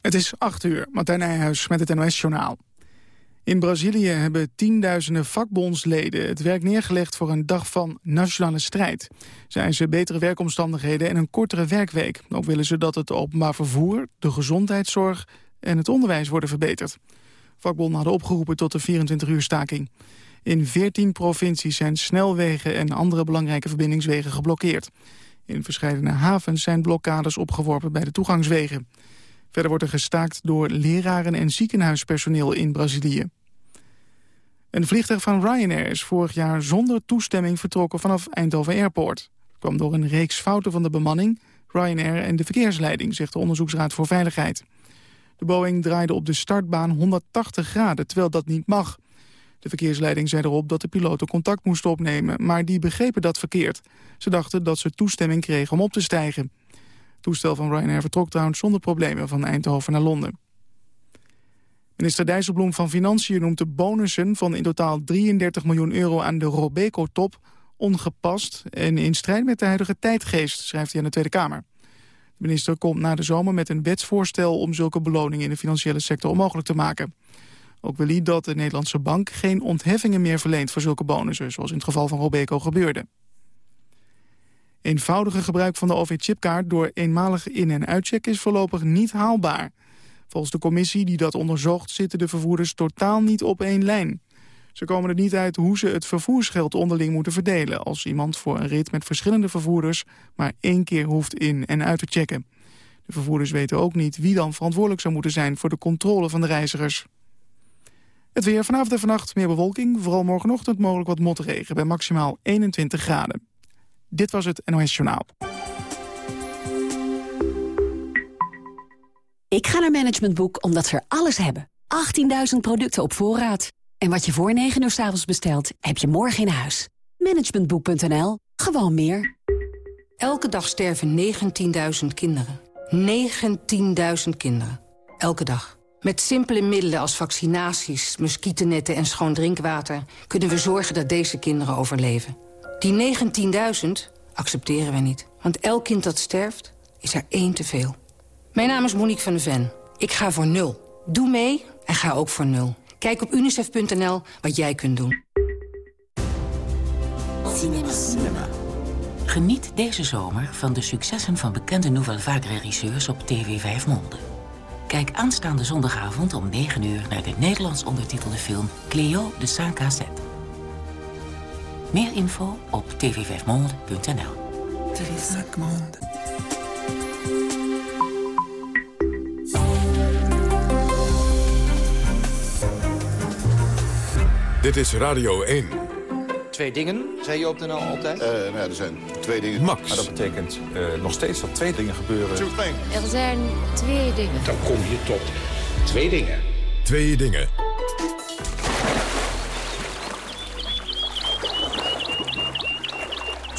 Het is 8 uur, Martijn Nijhuis met het NOS-journaal. In Brazilië hebben tienduizenden vakbondsleden het werk neergelegd voor een dag van nationale strijd. Ze eisen betere werkomstandigheden en een kortere werkweek. Ook willen ze dat het openbaar vervoer, de gezondheidszorg en het onderwijs worden verbeterd. Vakbonden hadden opgeroepen tot de 24-uur staking. In 14 provincies zijn snelwegen en andere belangrijke verbindingswegen geblokkeerd. In verschillende havens zijn blokkades opgeworpen bij de toegangswegen. Verder wordt er gestaakt door leraren en ziekenhuispersoneel in Brazilië. Een vliegtuig van Ryanair is vorig jaar zonder toestemming vertrokken vanaf Eindhoven Airport. Het kwam door een reeks fouten van de bemanning, Ryanair en de verkeersleiding, zegt de Onderzoeksraad voor Veiligheid. De Boeing draaide op de startbaan 180 graden, terwijl dat niet mag. De verkeersleiding zei erop dat de piloten contact moesten opnemen, maar die begrepen dat verkeerd. Ze dachten dat ze toestemming kregen om op te stijgen. Toestel van Ryanair vertrok trouwens zonder problemen van Eindhoven naar Londen. Minister Dijsselbloem van Financiën noemt de bonussen van in totaal 33 miljoen euro aan de Robeco-top ongepast en in strijd met de huidige tijdgeest, schrijft hij aan de Tweede Kamer. De minister komt na de zomer met een wetsvoorstel om zulke beloningen in de financiële sector onmogelijk te maken. Ook wil hij dat de Nederlandse bank geen ontheffingen meer verleent voor zulke bonussen, zoals in het geval van Robeco gebeurde. Eenvoudige gebruik van de OV-chipkaart door eenmalig in- en uitchecken is voorlopig niet haalbaar. Volgens de commissie die dat onderzocht zitten de vervoerders totaal niet op één lijn. Ze komen er niet uit hoe ze het vervoersgeld onderling moeten verdelen... als iemand voor een rit met verschillende vervoerders maar één keer hoeft in- en uit te checken. De vervoerders weten ook niet wie dan verantwoordelijk zou moeten zijn... voor de controle van de reizigers. Het weer vanavond en vannacht meer bewolking. Vooral morgenochtend mogelijk wat motregen bij maximaal 21 graden. Dit was het NOS Journaal. Ik ga naar Management Boek omdat ze er alles hebben. 18.000 producten op voorraad. En wat je voor 9 uur s avonds bestelt, heb je morgen in huis. Managementboek.nl. Gewoon meer. Elke dag sterven 19.000 kinderen. 19.000 kinderen. Elke dag. Met simpele middelen als vaccinaties, muggennetten en schoon drinkwater... kunnen we zorgen dat deze kinderen overleven. Die 19.000 accepteren we niet. Want elk kind dat sterft, is er één te veel. Mijn naam is Monique van de Ven. Ik ga voor nul. Doe mee en ga ook voor nul. Kijk op unicef.nl wat jij kunt doen. Cinema. Geniet deze zomer van de successen van bekende Nouvelle Vague-regisseurs op TV 5 Monde. Kijk aanstaande zondagavond om 9 uur naar de Nederlands ondertitelde film Cleo de Saint-Cassette. Meer info op tv5monde.nl. Dit is Radio 1. Twee dingen, zei je op de NL altijd? Uh, nou ja, er zijn twee dingen. Max. Maar dat betekent uh, nog steeds dat twee dingen gebeuren. Er zijn twee dingen. Dan kom je tot twee dingen. Twee dingen.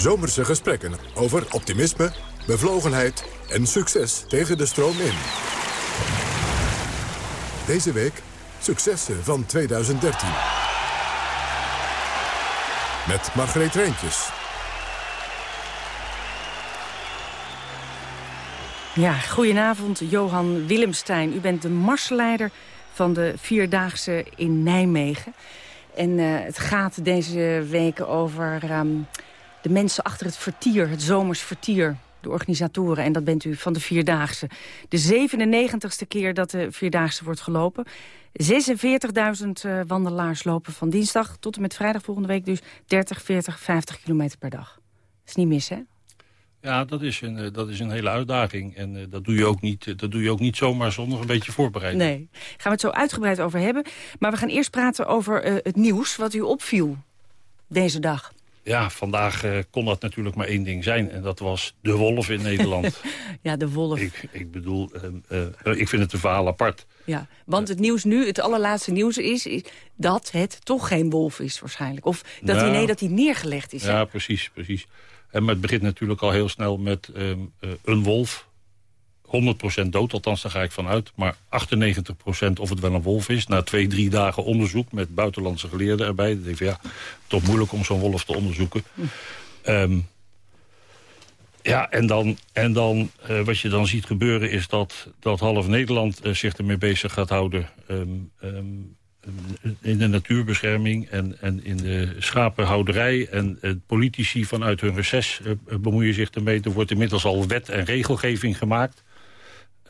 Zomerse gesprekken over optimisme, bevlogenheid en succes tegen de stroom in. Deze week successen van 2013. Met Margreet Rijntjes. Ja, goedenavond Johan Willemstein. U bent de marsleider van de Vierdaagse in Nijmegen. En uh, het gaat deze week over um, de mensen achter het vertier, het zomers vertier. De organisatoren, en dat bent u van de Vierdaagse. De 97ste keer dat de Vierdaagse wordt gelopen. 46.000 uh, wandelaars lopen van dinsdag tot en met vrijdag volgende week. Dus 30, 40, 50 kilometer per dag. Dat is niet mis, hè? Ja, dat is een, dat is een hele uitdaging. En uh, dat, doe je ook niet, dat doe je ook niet zomaar zonder een beetje voorbereiding. Nee, gaan we het zo uitgebreid over hebben. Maar we gaan eerst praten over het nieuws wat u opviel deze dag. Ja, vandaag uh, kon dat natuurlijk maar één ding zijn. En dat was de wolf in Nederland. ja, de wolf. Ik, ik bedoel, ik vind het een verhaal apart. Ja, want het nieuws nu, het allerlaatste nieuws is, is dat het toch geen wolf is waarschijnlijk. Of dat, Nou, hij, nee, dat hij neergelegd is. hè? Ja, precies, precies. En maar het begint natuurlijk al heel snel met um, uh, een wolf. 100% dood, althans daar ga ik vanuit. Maar 98% of het wel een wolf is. Na twee, drie dagen onderzoek met buitenlandse geleerden erbij. Van, ja, toch moeilijk om zo'n wolf te onderzoeken. Hm. Um, Ja, en dan, en dan uh, wat je dan ziet gebeuren is dat, dat half Nederland uh, zich ermee bezig gaat houden. Um, um, in de natuurbescherming en, en in de schapenhouderij. En uh, politici vanuit hun reces bemoeien zich ermee. Er wordt inmiddels al wet en regelgeving gemaakt.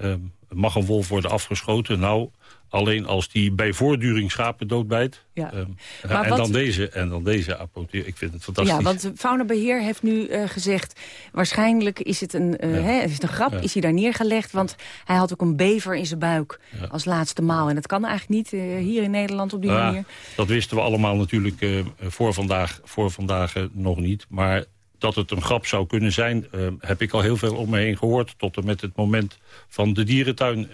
Um, mag een wolf worden afgeschoten? Nou, Alleen als die bij voortduring schapen doodbijt. Ja. Um, en, wat... dan deze, en dan deze apotheer. Ik vind het fantastisch. Ja, want Faunabeheer heeft nu uh, gezegd... waarschijnlijk is het een, uh, ja. hè, is het een grap, ja. is hij daar neergelegd. Want hij had ook een bever in zijn buik als laatste maal. En dat kan eigenlijk niet uh, hier in Nederland op die manier. Dat wisten we allemaal natuurlijk voor vandaag, voor vandaag nog niet. Maar dat het een grap zou kunnen zijn... heb ik al heel veel om me heen gehoord. Tot en met het moment van de dierentuin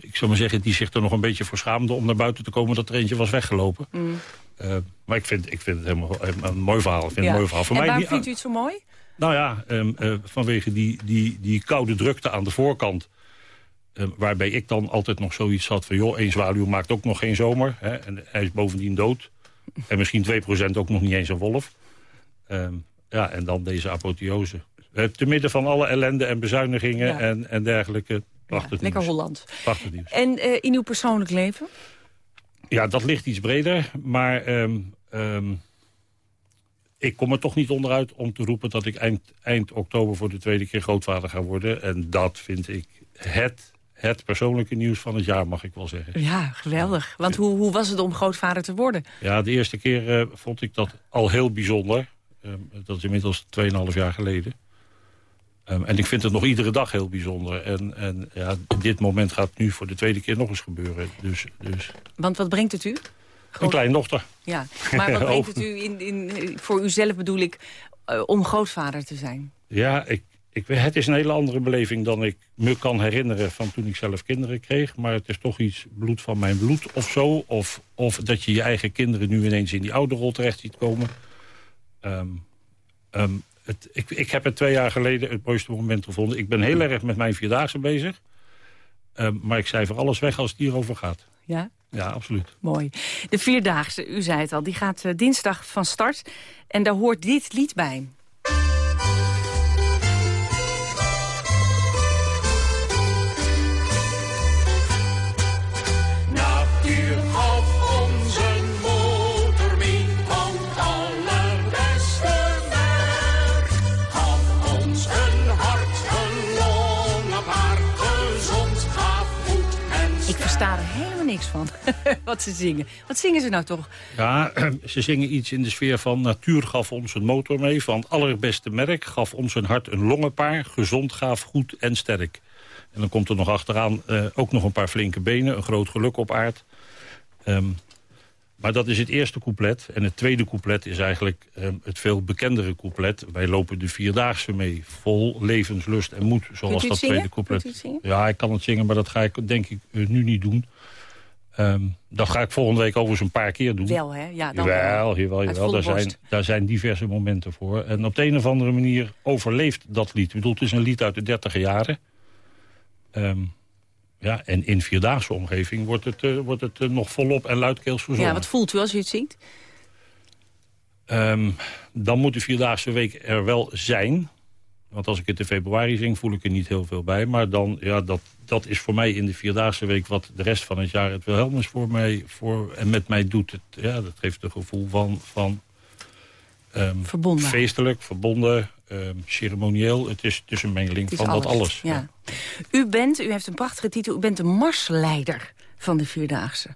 ik zou maar zeggen, die zich er nog een beetje voor schaamde... om naar buiten te komen dat er eentje was weggelopen. Mm. Uh, maar ik vind, ik vind het helemaal, een mooi verhaal. Ik vind ja. een mooi verhaal. Voor en mij waarom vindt u het zo mooi? Nou ja, uh, vanwege die, die, die koude drukte aan de voorkant... Uh, waarbij ik dan altijd nog zoiets had van... joh, één zwaluw maakt ook nog geen zomer. Hè, en hij is bovendien dood. En misschien 2% ook nog niet eens een wolf. Um, ja, en dan deze apotheose. te midden van alle ellende en bezuinigingen ja. en, en dergelijke Prachtig Lekker Holland. Prachtig nieuws. En uh, in uw persoonlijk leven? Ja, dat ligt iets breder. Maar um, um, ik kom er toch niet onderuit om te roepen... dat ik eind, eind oktober voor de tweede keer grootvader ga worden. En dat vind ik het, het persoonlijke nieuws van het jaar, mag ik wel zeggen. Ja, geweldig. Want hoe, hoe was het om grootvader te worden? Ja, de eerste keer uh, vond ik dat al heel bijzonder. Um, dat is inmiddels 2,5 jaar geleden. Um, en ik vind het nog iedere dag heel bijzonder. En, en ja, dit moment gaat nu voor de tweede keer nog eens gebeuren. Dus, dus... Want wat brengt het u? Een kleindochter. Ja, maar wat brengt het u in, in, voor uzelf bedoel ik uh, om grootvader te zijn? Ja, ik, ik, het is een hele andere beleving dan ik me kan herinneren van toen ik zelf kinderen kreeg. Maar het is toch iets bloed van mijn bloed of zo. Of, of dat je je eigen kinderen nu ineens in die ouderrol terecht ziet komen. Um, um, het, ik, ik heb het twee jaar geleden het mooiste moment gevonden. Ik ben heel erg met mijn Vierdaagse bezig. Uh, maar ik cijfer alles weg als het hierover gaat. Ja? Ja, absoluut. Mooi. De Vierdaagse, u zei het al, die gaat uh, dinsdag van start. En daar hoort dit lied bij. Wat ze zingen. Wat zingen ze nou toch? Ja, ze zingen iets in de sfeer van... natuur gaf ons een motor mee van het allerbeste merk... gaf ons een hart een longenpaar, gezond, gaaf, goed en sterk. En dan komt er nog achteraan uh, ook nog een paar flinke benen... een groot geluk op aard. Um, maar dat is het eerste couplet. En het tweede couplet is eigenlijk um, het veel bekendere couplet. Wij lopen de Vierdaagse mee, vol levenslust en moed. Zoals dat tweede couplet. Ja, ik kan het zingen, maar dat ga ik denk ik uh, nu niet doen. Um, dat ga ik volgende week overigens een paar keer doen. Wel, hè? Ja, dan wel. Jawel, jawel. Daar, zijn, daar zijn diverse momenten voor. En op de een of andere manier overleeft dat lied. Ik bedoel, het is een lied uit de dertiger jaren. Um, ja, en in vierdaagse omgeving wordt het, uh, wordt het uh, nog volop en luidkeels verzorgd. Ja, wat voelt u als u het zingt? Um, dan moet de Vierdaagse week er wel zijn. Want als ik het in februari zing, voel ik er niet heel veel bij. Maar dan, ja, dat, dat is voor mij in de Vierdaagse week... wat de rest van het jaar het Wilhelmus voor mij voor, en met mij doet. Het, ja, dat geeft een gevoel van, van um, verbonden. feestelijk, verbonden, um, ceremonieel. Het is, het is een mengeling van alles. dat alles. Ja. U bent, u heeft een prachtige titel, u bent de marsleider van de Vierdaagse.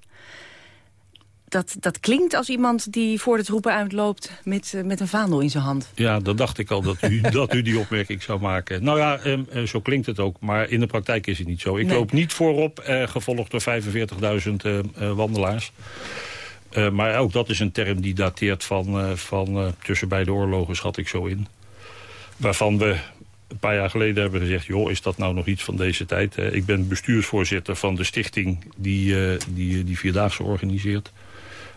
Dat, dat klinkt als iemand die voor het roepen uitloopt met, uh, met een vaandel in zijn hand. Ja, dat dacht ik al dat u, dat u die opmerking zou maken. Nou ja, um, uh, zo klinkt het ook, maar in de praktijk is het niet zo. Ik nee. loop niet voorop, uh, gevolgd door 45.000 wandelaars. Maar ook dat is een term die dateert van, van tussen beide oorlogen, schat ik zo in. Waarvan we een paar jaar geleden hebben gezegd... joh, is dat nou nog iets van deze tijd? ik ben bestuursvoorzitter van de stichting die die, die Vierdaagse organiseert.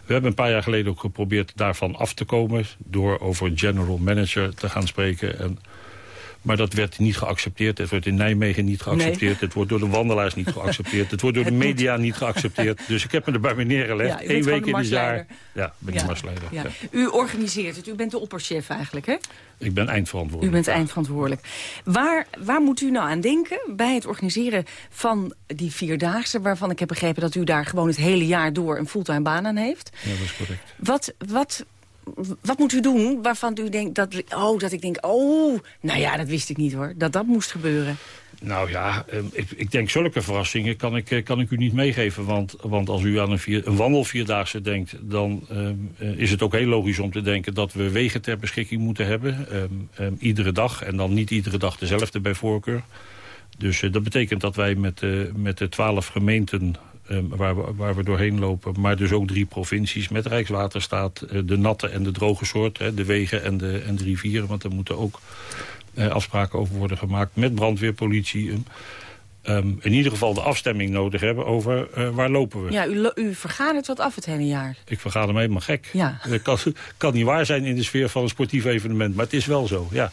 We hebben een paar jaar geleden ook geprobeerd daarvan af te komen... door over general manager te gaan spreken. En Maar dat werd niet geaccepteerd. Het wordt in Nijmegen niet geaccepteerd. Het wordt door de wandelaars niet geaccepteerd. Het wordt door de media niet geaccepteerd. Dus ik heb me erbij me neergelegd. Ja, Eén week in het jaar. Ja, ben ja. marsleider. Ja. U organiseert het. U bent de opperchef eigenlijk, hè? Ik ben eindverantwoordelijk. U bent eindverantwoordelijk. Waar, waar moet u nou aan denken bij het organiseren van die Vierdaagse... waarvan ik heb begrepen dat u daar gewoon het hele jaar door een fulltime baan aan heeft? Ja, dat is correct. Wat, wat, wat moet u doen waarvan u denkt dat, oh, dat ik denk... oh, nou ja, dat wist ik niet hoor, dat dat moest gebeuren? Nou ja, ik, ik, denk zulke verrassingen kan ik, eh, kan ik u niet meegeven. Want, want als u aan een, vier, een wandelvierdaagse denkt... dan um, is het ook heel logisch om te denken dat we wegen ter beschikking moeten hebben. Um, iedere dag en dan niet iedere dag dezelfde bij voorkeur. Dus uh, dat betekent dat wij met, met de twaalf gemeenten waar, we, waar we doorheen lopen... maar dus ook drie provincies met Rijkswaterstaat... de natte en de droge soort, de wegen en de, en de rivieren... want er moeten ook uh, afspraken over worden gemaakt met brandweerpolitie. Um, in ieder geval de afstemming nodig hebben over uh, waar lopen we. Ja, u, u vergadert wat af het hele jaar. Ik vergader me helemaal gek. Ja. Dat kan, kan niet waar zijn in de sfeer van een sportief evenement, maar het is wel zo, ja.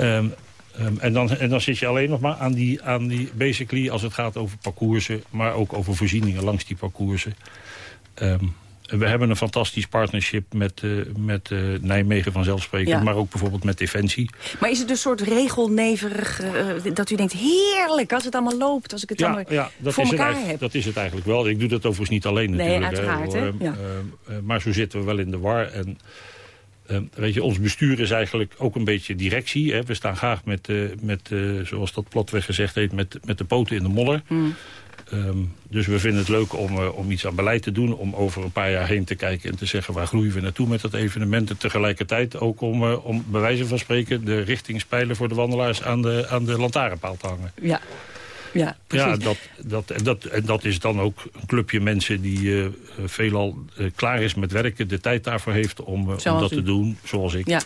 Um, um, en, dan, en dan zit je alleen nog maar aan die, aan die, basically als het gaat over parcoursen... maar ook over voorzieningen langs die parcoursen. We hebben een fantastisch partnership met, uh, met uh, Nijmegen vanzelfsprekend... Ja. maar ook bijvoorbeeld met Defensie. Maar is het een soort regelneverig uh, dat u denkt... heerlijk als het allemaal loopt, als ik het ja, allemaal ja, dat voor is elkaar het heb? Dat is het eigenlijk wel. Ik doe dat overigens niet alleen natuurlijk. Nee, uiteraard. Hè, ja. maar zo zitten we wel in de war. En, weet je, ons bestuur is eigenlijk ook een beetje directie. Hè. We staan graag met, met zoals dat platweg gezegd heet... met, met de poten in de modder. Hmm. Um, dus we vinden het leuk om, uh, om iets aan beleid te doen. Om over een paar jaar heen te kijken en te zeggen... waar groeien we naartoe met dat evenement. En tegelijkertijd ook om, om bij wijze van spreken... de richtingspijlen voor de wandelaars aan de, aan de lantaarnpaal te hangen. Ja. Ja, ja dat, dat, en, dat, en dat is dan ook een clubje mensen die uh, veelal uh, klaar is met werken... de tijd daarvoor heeft om, uh, om dat u. te doen, zoals ik. Ja.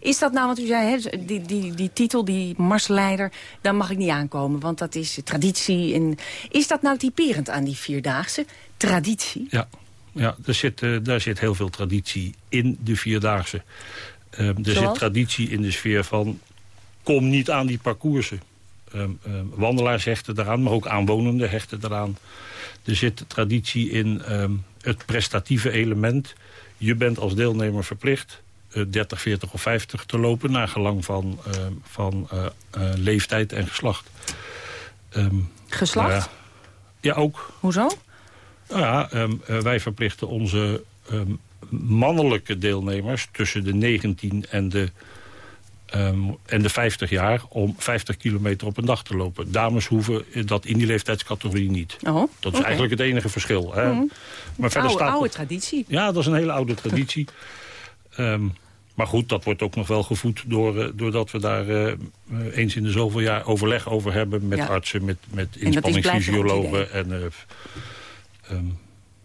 Is dat nou, wat u zei, hè, die, die, die titel, die marsleider... daar mag ik niet aankomen, want dat is traditie. En, is dat nou typerend aan die Vierdaagse? Traditie? Ja, ja daar, zit, daar zit heel veel traditie in de Vierdaagse. er Zoals? zit traditie in de sfeer van... kom niet aan die parcoursen. Um, um, wandelaars hechten daaraan, maar ook aanwonenden hechten daaraan. Er zit traditie in um, het prestatieve element. Je bent als deelnemer verplicht uh, 30, 40 of 50 te lopen... naar gelang van, uh, van uh, leeftijd en geslacht. geslacht? Nou ja, ja, ook. Hoezo? Nou ja, wij verplichten onze mannelijke deelnemers... tussen de 19 en de Um, en de 50 jaar om 50 kilometer op een dag te lopen. Dames hoeven dat in die leeftijdscategorie niet. Oh, dat is okay. eigenlijk het enige verschil. Hè? Mm. Maar verder oude, staat oude traditie. Ja, dat is een hele oude traditie. um, maar goed, dat wordt ook nog wel gevoed door, uh, doordat we daar uh, eens in de zoveel jaar overleg over hebben... met ja. artsen, met, met inspanningsfysiologen. En, uh, um,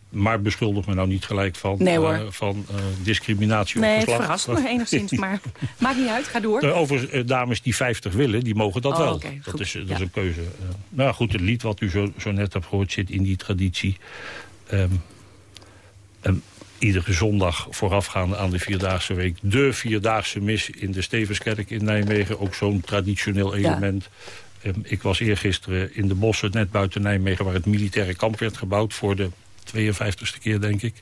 maar beschuldig me nou niet gelijk van, nee, uh, van uh, discriminatie nee, op geslacht. Nee, het verrast me enigszins, maar maakt niet uit, ga door. Uh, over dames die 50 willen, die mogen dat oh, wel. Okay, dat is, dat ja. is een keuze. nou goed, het lied wat u zo, zo, net hebt gehoord zit in die traditie. Um, um, iedere zondag voorafgaande aan de Vierdaagse Week... de Vierdaagse mis in de Stevenskerk in Nijmegen. Ook zo'n traditioneel element. Ja. Um, ik was eergisteren in de bossen, net buiten Nijmegen... waar het militaire kamp werd gebouwd voor de 52ste keer, denk ik.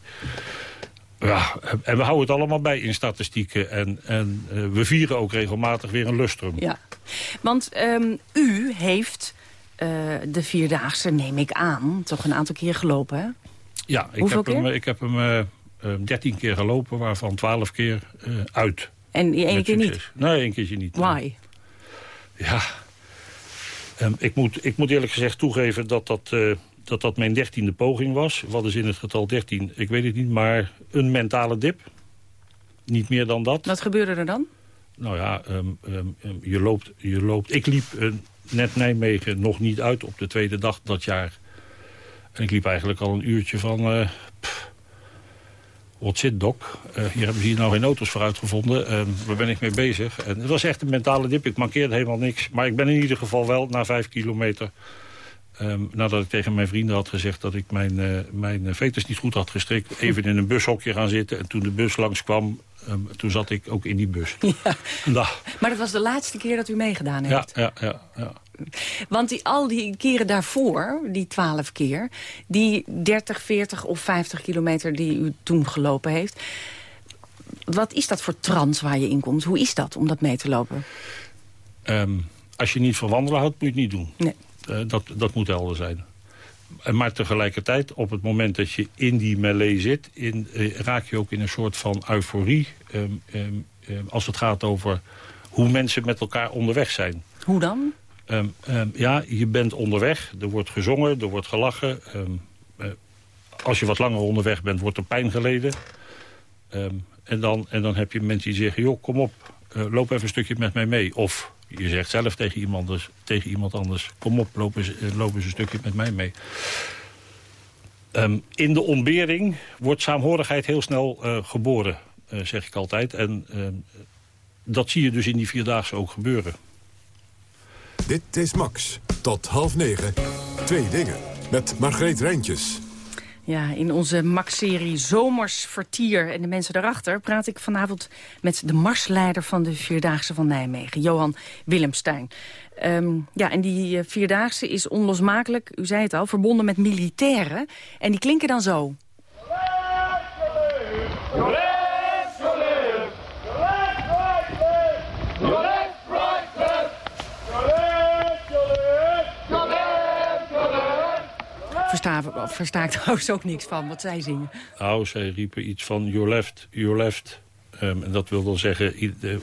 Ja, en we houden het allemaal bij in statistieken. En, en uh, we vieren ook regelmatig weer een lustrum. Ja, want um, u heeft uh, de Vierdaagse, neem ik aan, toch een aantal keer gelopen, hè? Ja, ik Hoeveel heb keer? hem, ik heb hem uh, 13 keer gelopen, waarvan 12 keer uit. En die ene keer niet? Nee, één keertje niet. Why? Ja, um, ik, moet, ik moet eerlijk gezegd toegeven dat dat dat dat mijn dertiende poging was. Wat is in het getal 13? Ik weet het niet, maar een mentale dip. Niet meer dan dat. Wat gebeurde er dan? Nou ja, um, um, je, loopt, je loopt... Ik liep uh, net Nijmegen nog niet uit op de tweede dag dat jaar. En ik liep eigenlijk al een uurtje van... Uh, wat zit, dok? Uh, hier hebben ze hier nou geen auto's voor uitgevonden. Uh, waar ben ik mee bezig? En het was echt een mentale dip. Ik mankeerde helemaal niks. Maar ik ben in ieder geval wel na vijf kilometer Ehm, nadat ik tegen mijn vrienden had gezegd dat ik mijn, uh, mijn veters niet goed had gestrikt... even in een bushokje gaan zitten. En toen de bus langskwam, um, toen zat ik ook in die bus. Ja. Nou. Maar dat was de laatste keer dat u meegedaan heeft? Ja, ja, ja. ja. Want die, al die keren daarvoor, die twaalf keer... die 30, 40 of 50 kilometer die u toen gelopen heeft... wat is dat voor trance waar je in komt? Hoe is dat om dat mee te lopen? Um, als je niet van wandelen houdt, moet je het niet doen. Nee. Uh, dat, dat moet helder zijn. Maar tegelijkertijd, op het moment dat je in die melee zit... In, uh, raak je ook in een soort van euforie... Um, um, als het gaat over hoe mensen met elkaar onderweg zijn. Hoe dan? Ja, je bent onderweg, er wordt gezongen, er wordt gelachen. Uh, als je wat langer onderweg bent, wordt er pijn geleden. en, dan, en dan heb je mensen die zeggen, joh, kom op, uh, loop even een stukje met mij mee. Of je zegt zelf tegen iemand, dus, tegen iemand anders, kom op, loop eens een stukje met mij mee. in de ontbering wordt saamhorigheid heel snel geboren, zeg ik altijd. En dat zie je dus in die Vierdaagse ook gebeuren. Dit is Max. Tot half negen. Twee dingen. Met Margreet Rijntjes. Ja, in onze Max-serie Zomers Vertier en de mensen daarachter... praat ik vanavond met de marsleider van de Vierdaagse van Nijmegen, Johan Willemstein. Um, ja, en die Vierdaagse is onlosmakelijk, u zei het al, verbonden met militairen. En die klinken dan zo. Versta, versta ik trouwens ook niks van wat zij zingen. Nou, zij riepen iets van your left, your left. Um, en dat wil dan zeggen,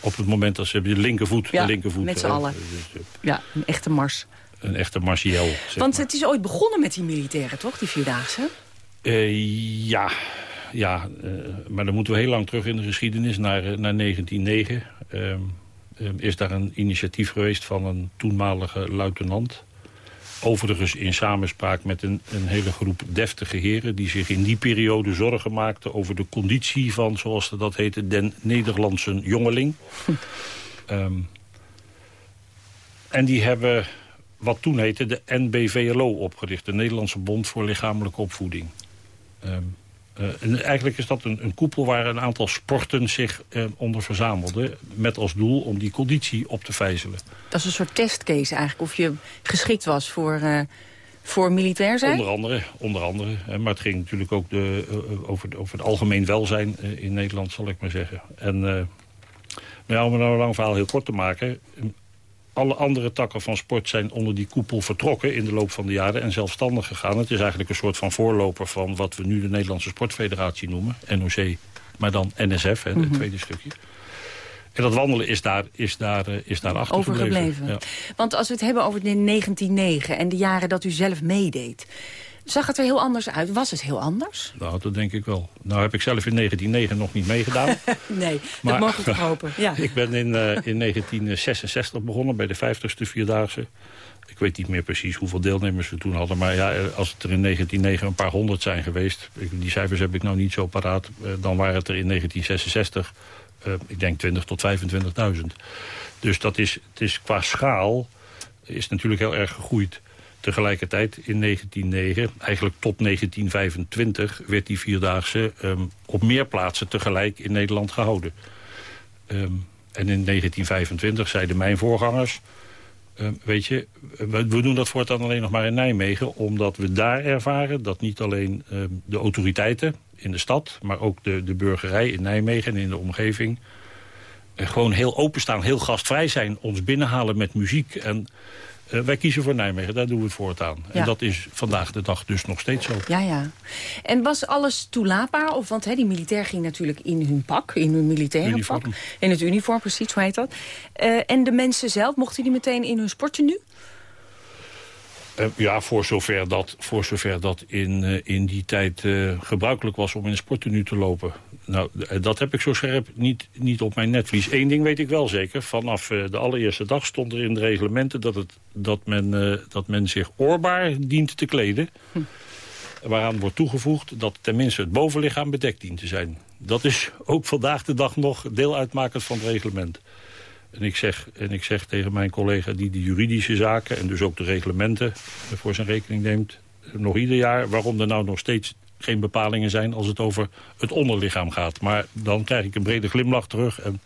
op het moment dat ze de linkervoet... Ja, de linkervoet met z'n allen. Dus, uh, ja, een echte mars. Een echte martiel. Want het is ooit begonnen met die militairen, toch, die Vierdaagse? Uh, ja, ja uh, maar dan moeten we heel lang terug in de geschiedenis, naar, naar 1909. Um, um, is daar een initiatief geweest van een toenmalige luitenant... Overigens in samenspraak met een, een, hele groep deftige heren... die zich in die periode zorgen maakten over de conditie van, zoals dat heette... den Nederlandse jongeling. um, en die hebben wat toen heette de NBVLO opgericht. De Nederlandse Bond voor Lichamelijke Opvoeding. Um, uh, en eigenlijk is dat een, een, koepel waar een aantal sporten zich uh, onder verzamelden... met als doel om die conditie op te vijzelen. Dat is een soort testcase eigenlijk, of je geschikt was voor, uh, voor militair zijn? Onder andere, onder andere. maar het ging natuurlijk ook de, over, de, over het algemeen welzijn in Nederland, zal ik maar zeggen. En nou ja, om het nou een lang verhaal heel kort te maken alle andere takken van sport zijn onder die koepel vertrokken in de loop van de jaren en zelfstandig gegaan. Het is eigenlijk een soort van voorloper van wat we nu de Nederlandse Sportfederatie noemen. NOC, maar dan NSF, hè, het mm -hmm. tweede stukje. En dat wandelen is daar, is daar, is daar achtergebleven. Overgebleven. Ja. Want als we het hebben over 1909 en de jaren dat u zelf meedeed... Zag het er heel anders uit? Was het heel anders? Nou, dat denk ik wel. Nou heb ik zelf in 1909 nog niet meegedaan. nee, maar, dat mogen we hopen. Ja. ik ben in, uh, in 1966 begonnen bij de 50ste Vierdaagse. Ik weet niet meer precies hoeveel deelnemers we toen hadden. Maar ja, als het er in 1909 een paar honderd zijn geweest... die cijfers heb ik nou niet zo paraat... Uh, dan waren het er in 1966, uh, ik denk 20 tot 25.000. Dus dat is, het is qua schaal is natuurlijk heel erg gegroeid. Tegelijkertijd in 1909, eigenlijk tot 1925... werd die Vierdaagse um, op meer plaatsen tegelijk in Nederland gehouden. Um, en in 1925 zeiden mijn voorgangers... Um, weet je, we, doen dat voortaan alleen nog maar in Nijmegen... omdat we daar ervaren dat niet alleen de autoriteiten in de stad... maar ook de, de burgerij in Nijmegen en in de omgeving... Uh, gewoon heel openstaan, heel gastvrij zijn, ons binnenhalen met muziek... en uh, wij kiezen voor Nijmegen, daar doen we het voortaan. Ja. En dat is vandaag de dag dus nog steeds zo. Ja, ja. En was alles toelaatbaar? Of, want die militair ging natuurlijk in hun pak, in hun militaire uniform. pak. In het uniform, precies, hoe heet dat? Uh, en de mensen zelf, mochten die meteen in hun sporttenu? Uh, ja, voor zover dat, voor zover dat in, uh, in die tijd uh, gebruikelijk was om in een sporttenu te lopen. Nou, dat heb ik zo scherp niet, niet op mijn netvlies. Eén ding weet ik wel zeker. Vanaf de allereerste dag stond er in de reglementen dat, het, dat, men, dat men zich oorbaar dient te kleden. Hm. Waaraan wordt toegevoegd dat tenminste het bovenlichaam bedekt dient te zijn. Dat is ook vandaag de dag nog deel uitmakend van het reglement. En ik, zeg, en ik zeg tegen mijn collega die de juridische zaken... en dus ook de reglementen voor zijn rekening neemt... nog ieder jaar waarom er nou nog steeds geen bepalingen zijn... als het over het onderlichaam gaat. Maar dan krijg ik een brede glimlach terug. En,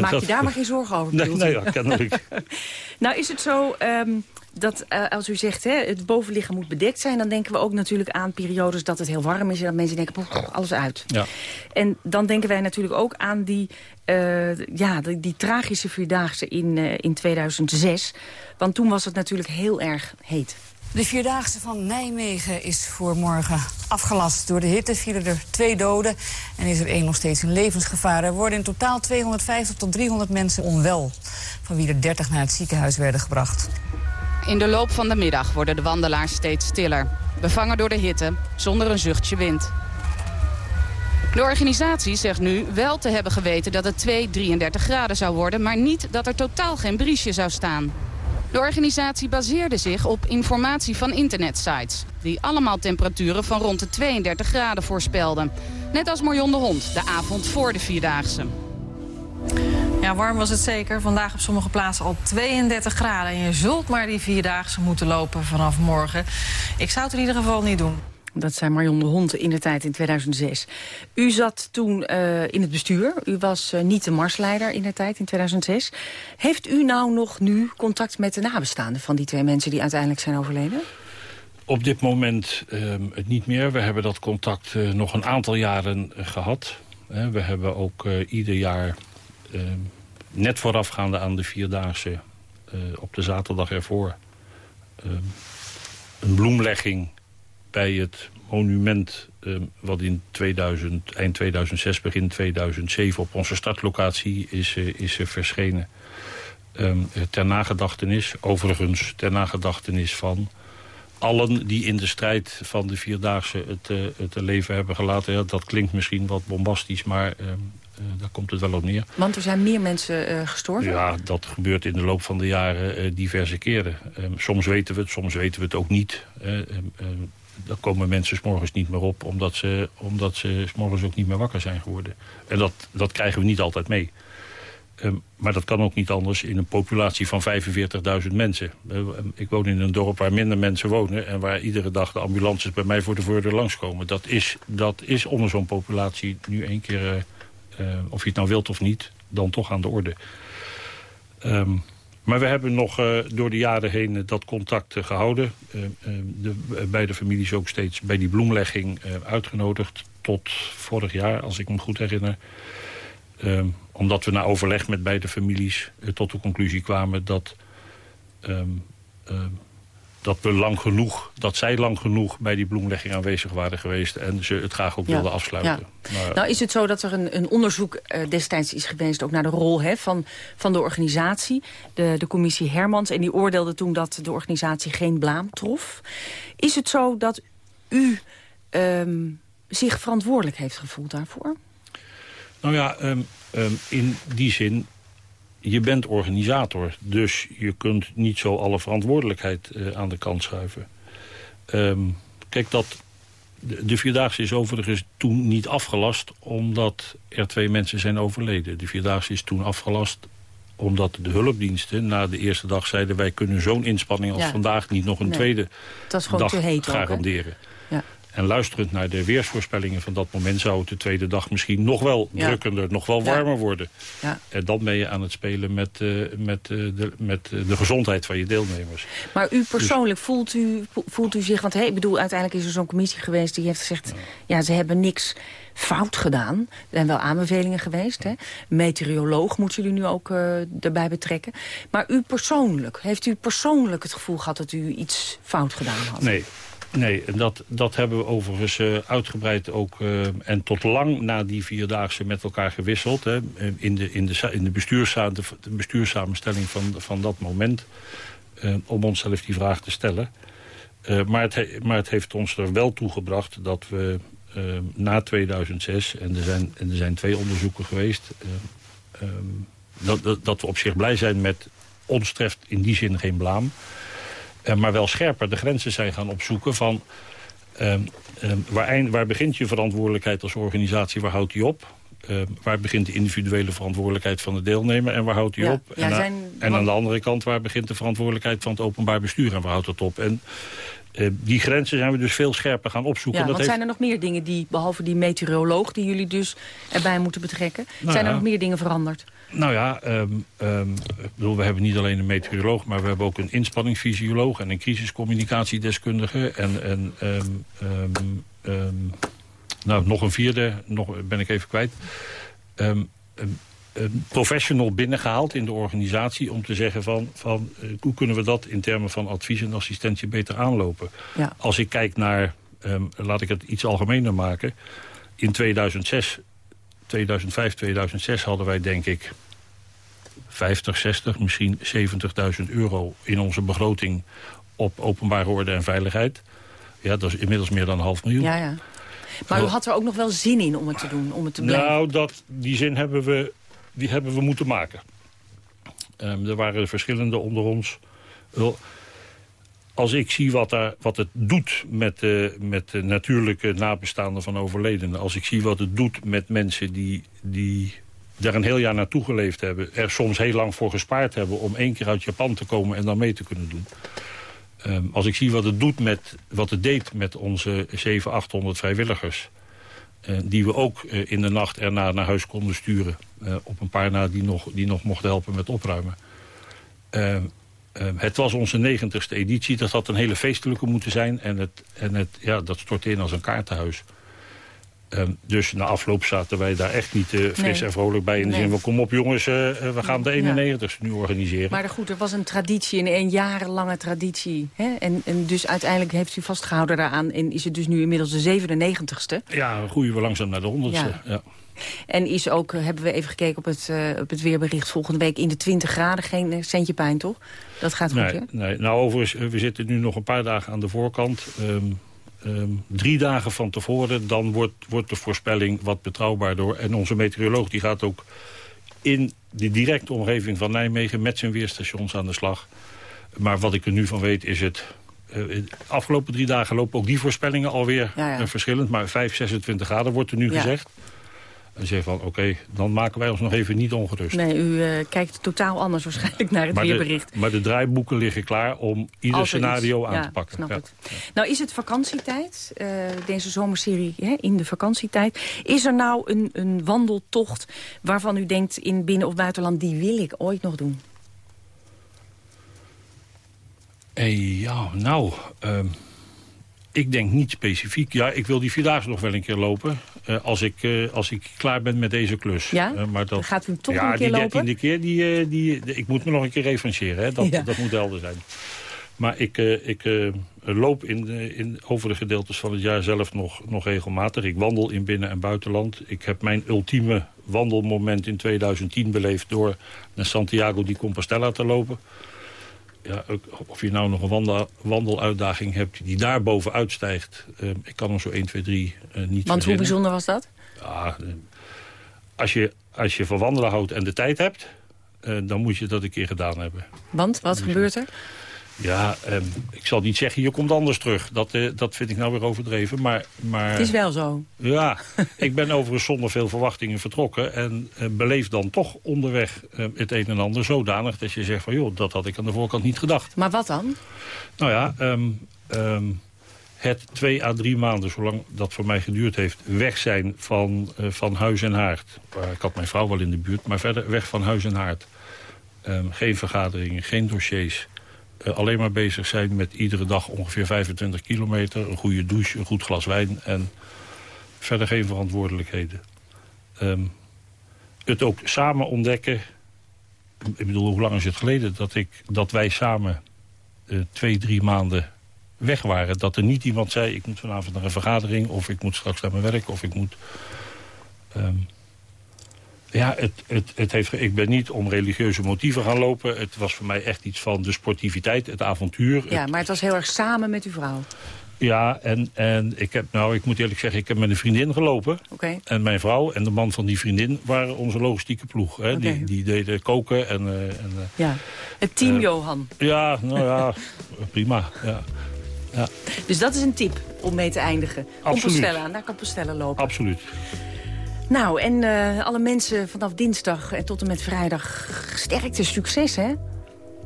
Maak je daar maar geen zorgen over. Nee, nee ja, kennelijk. nou is het zo... Ehm, dat uh, als u zegt hè, het bovenlichaam moet bedekt zijn... dan denken we ook natuurlijk aan periodes dat het heel warm is... en dat mensen denken, alles uit. Ja. En dan denken wij natuurlijk ook aan die, uh, ja, die, die, tragische Vierdaagse in, uh, in 2006. Want toen was het natuurlijk heel erg heet. De Vierdaagse van Nijmegen is voor morgen afgelast. Door de hitte vielen er twee doden en is er één nog steeds in levensgevaar. Er worden in totaal 250 tot 300 mensen onwel, van wie er 30 naar het ziekenhuis werden gebracht. In de loop van de middag worden de wandelaars steeds stiller. Bevangen door de hitte, zonder een zuchtje wind. De organisatie zegt nu wel te hebben geweten dat het 2, 33 graden zou worden... maar niet dat er totaal geen briesje zou staan. De organisatie baseerde zich op informatie van internetsites... die allemaal temperaturen van rond de 32 graden voorspelden. Net als Marion de Hond, de avond voor de Vierdaagse. Ja, warm was het zeker. Vandaag op sommige plaatsen al 32 graden. En je zult maar die vierdaagse moeten lopen vanaf morgen. Ik zou het in ieder geval niet doen. Dat zei Marion de Hond in de tijd in 2006. U zat toen uh, in het bestuur. U was uh, niet de marsleider in de tijd in 2006. Heeft u nou nog nu contact met de nabestaanden... van die twee mensen die uiteindelijk zijn overleden? Op dit moment uh, het niet meer. We hebben dat contact uh, nog een aantal jaren gehad. we hebben ook ieder jaar net voorafgaande aan de Vierdaagse... Uh, op de zaterdag ervoor... Uh, een bloemlegging bij het monument... wat in 2000, eind 2006, begin 2007 op onze startlocatie is, is verschenen. ter nagedachtenis, overigens ter nagedachtenis van allen die in de strijd van de Vierdaagse het, het leven hebben gelaten. Dat klinkt misschien wat bombastisch, maar uh, daar komt het wel op neer. Want er zijn meer mensen uh, gestorven? Ja, dat gebeurt in de loop van de jaren uh, diverse keren. Ehm, soms weten we het, soms weten we het ook niet. Ehm, dan komen mensen s morgens niet meer op... omdat ze, omdat ze ook niet meer wakker zijn geworden. En dat, dat krijgen we niet altijd mee. Um, maar dat kan ook niet anders in een populatie van 45.000 mensen. Ik woon in een dorp waar minder mensen wonen... en waar iedere dag de ambulances bij mij voor de voordeur langskomen. Dat is, dat is onder zo'n populatie nu één keer... Uh, of je het nou wilt of niet, dan toch aan de orde. Um, maar we hebben nog uh, door de jaren heen dat contact gehouden. De, beide families ook steeds bij die bloemlegging uitgenodigd. Tot vorig jaar, als ik me goed herinner. Um, omdat we na overleg met beide families tot de conclusie kwamen... dat um, dat we lang genoeg, dat zij lang genoeg bij die bloemlegging aanwezig waren geweest en ze het graag ook ja. wilden afsluiten. Ja. Maar, nou is het zo dat er een, een onderzoek uh, destijds is geweest ook naar de rol hè, van, van de organisatie, de, de commissie Hermans, en die oordeelde toen dat de organisatie geen blaam trof. Is het zo dat u um, zich verantwoordelijk heeft gevoeld daarvoor? Nou ja, um, um, in die zin je bent organisator, dus je kunt niet zo alle verantwoordelijkheid uh, aan de kant schuiven. Um, kijk, dat, de, de, Vierdaagse is overigens toen niet afgelast... omdat er twee mensen zijn overleden. De Vierdaagse is toen afgelast omdat de hulpdiensten na de eerste dag zeiden... wij kunnen zo'n inspanning als ja. vandaag niet nog een nee. tweede dag garanderen. En luisterend naar de weersvoorspellingen van dat moment... zou het de tweede dag misschien nog wel ja. drukkender, nog wel warmer ja. worden. Ja. En dan ben je aan het spelen met, uh, met, uh, de, met de gezondheid van je deelnemers. Maar u persoonlijk, dus... voelt, u, voelt u zich... Want hey, ik bedoel, uiteindelijk is er zo'n commissie geweest die heeft gezegd... ja, ze hebben niks fout gedaan. Er zijn wel aanbevelingen geweest. Hè? Meteoroloog moeten jullie nu ook uh, erbij betrekken. Maar u persoonlijk, heeft u persoonlijk het gevoel gehad... dat u iets fout gedaan had? Nee, Nee, dat, dat hebben we overigens uh, uitgebreid ook uh, en tot lang na die vierdaagse met elkaar gewisseld. Hè, in de, in de, in de, de, de bestuurssamenstelling van, van dat moment. Om onszelf die vraag te stellen. maar, het maar het heeft ons er wel toe gebracht dat we na 2006... en er zijn, en er zijn twee onderzoeken geweest... Um, dat, dat, dat we op zich blij zijn met ons treft in die zin geen blaam... Uh, maar wel scherper de grenzen zijn gaan opzoeken van... Uh, uh, waar, eind, waar begint je verantwoordelijkheid als organisatie, waar houdt die op? ehm, waar begint de individuele verantwoordelijkheid van de deelnemer en waar houdt die Ja. op? Ja, en, a- zijn- en aan de andere kant, waar begint de verantwoordelijkheid van het openbaar bestuur en waar houdt het op? En eh, die grenzen zijn we dus veel scherper gaan opzoeken. Ja, dat want heeft... zijn er nog meer dingen die, behalve die meteoroloog... die jullie dus erbij moeten betrekken... Nou zijn er nog meer dingen veranderd? Nou ja, ehm, ehm, ik bedoel, we hebben niet alleen een meteoroloog... maar we hebben ook een inspanningsfysioloog en een crisiscommunicatiedeskundige... en, en ehm, nou, nog een vierde, nog, ben ik even kwijt... Een, professional binnengehaald in de organisatie... om te zeggen van, van eh, hoe kunnen we dat in termen van advies en assistentie beter aanlopen. Ja. Als ik kijk naar, laat ik het iets algemener maken... in 2006 2005, 2006 hadden wij denk ik 50, 60, misschien 70.000 euro in onze begroting op openbare orde en veiligheid. Ja, dat is inmiddels meer dan een half miljoen. Ja, ja. Maar u had er ook nog wel zin in om het te doen, om het te blijven? Nou, dat, die zin hebben we, die hebben we moeten maken. Ehm, er waren verschillende onder ons. Wel, Als ik zie wat, wat het doet met, de met de natuurlijke nabestaanden van overledenen... als ik zie wat het doet met mensen die, die daar een heel jaar naartoe geleefd hebben... er soms heel lang voor gespaard hebben om één keer uit Japan te komen... en dan mee te kunnen doen. Ehm, als ik zie wat het, doet met, wat het deed met onze 700, 800 vrijwilligers... eh, die we ook eh, in de nacht erna naar huis konden sturen. eh, op een paar na die nog, die nog mochten helpen met opruimen. Ehm, het was onze negentigste editie. Dat had een hele feestelijke moeten zijn. En, het, en het, ja, dat stortte in als een kaartenhuis. Ehm, dus na afloop zaten wij daar echt niet eh, fris Nee. en vrolijk bij. In de Nee. zin van, kom op jongens, eh, eh, we gaan de Ja. 91ste nu organiseren. Maar goed, er was een traditie, een, een jarenlange traditie. Hè? En, en dus uiteindelijk heeft u vastgehouden daaraan... en is het dus nu inmiddels de 97ste. Ja, groeien we langzaam naar de 100ste. Ja. Ja. En is ook, hebben we even gekeken op het, op het weerbericht... volgende week in de 20 graden, geen centje pijn, toch? Dat gaat goed, Nee, hè? nee. Nou, overigens, we zitten nu nog een paar dagen aan de voorkant. Ehm, ehm, drie dagen van tevoren, dan wordt, wordt de voorspelling wat betrouwbaarder. En onze meteoroloog die gaat ook in de directe omgeving van Nijmegen... met zijn weerstations aan de slag. Maar wat ik er nu van weet is het... eh, de afgelopen drie dagen lopen ook die voorspellingen alweer Ja, ja. eh, verschillend. Maar 5, 26 graden wordt er nu Ja. gezegd. En zeg van, oké, dan maken wij ons nog even niet ongerust. Nee, u eh, kijkt totaal anders waarschijnlijk naar het maar, weerbericht. de, maar de draaiboeken liggen klaar om ieder scenario aan Ja, te pakken. snap Ja. het. Nou is het vakantietijd, eh, deze zomerserie hè, in de vakantietijd. Is er nou een, een wandeltocht waarvan u denkt in binnen- of buitenland... die wil ik ooit nog doen? Eh, ja, nou, ehm, ik denk niet specifiek. Ja, ik wil die Vierdaagse nog wel een keer lopen. eh, als, ik, eh, als ik klaar ben met deze klus. Ja? Eh, maar Dan gaat u hem toch ja, een keer die lopen? dertiende keer, die, eh, die, ik moet me nog een keer revancheren. Hè? Dat, Ja. dat moet helder zijn. Maar ik, ik loop in, in, over de gedeeltes van het jaar zelf nog, nog regelmatig. Ik wandel in binnen- en buitenland. Ik heb mijn ultieme wandelmoment in 2010 beleefd... door naar Santiago di Compostela te lopen. Ja, of je nou nog een wandel, wandeluitdaging hebt die daar bovenuit stijgt... eh, ik kan hem zo 1, 2, 3 eh, niet Want hoe bijzonder was dat? Ja, eh, als, je, als je van wandelen houdt en de tijd hebt... eh, dan moet je dat een keer gedaan hebben. Want, wat gebeurt er? Ja, ehm, ik zal niet zeggen, je komt anders terug. Dat, eh, dat vind ik nou weer overdreven. Maar, maar, Het is wel zo. Ja, ik ben overigens zonder veel verwachtingen vertrokken... en eh, beleef dan toch onderweg eh, het een en ander zodanig... dat je zegt van, joh, dat had ik aan de voorkant niet gedacht. Maar wat dan? Nou ja, ehm, ehm, het twee à drie maanden, zolang dat voor mij geduurd heeft... weg zijn van, van huis en haard. Ik had mijn vrouw wel in de buurt, maar verder weg van huis en haard. Geen vergaderingen, geen dossiers. Eh, alleen maar bezig zijn met iedere dag ongeveer 25 kilometer... een goede douche, een goed glas wijn en verder geen verantwoordelijkheden. Ehm, het ook samen ontdekken... Ik bedoel, hoe lang is het geleden dat, ik, dat wij samen eh, twee, drie maanden weg waren. Dat er niet iemand zei, ik moet vanavond naar een vergadering... of ik moet straks naar mijn werk, of ik moet... ehm, ja, het, het, het heeft, ik ben niet om religieuze motieven gaan lopen. Het was voor mij echt iets van de sportiviteit, het avontuur. Ja, het- maar het was heel erg samen met uw vrouw. ja, en, en ik heb, nou, ik moet eerlijk zeggen, ik heb met een vriendin gelopen. Oké. En mijn vrouw en de man van die vriendin waren onze logistieke ploeg. Hè. Die, die deden koken en... eh, en eh, Ja. Het team Eh, Johan. ja, nou ja, prima. Ja. Ja, Dus dat is een tip om mee te eindigen. Absoluut. Compostela, naar Compostela lopen. absoluut. Nou, en uh, alle mensen vanaf dinsdag en tot en met vrijdag sterkte succes, hè?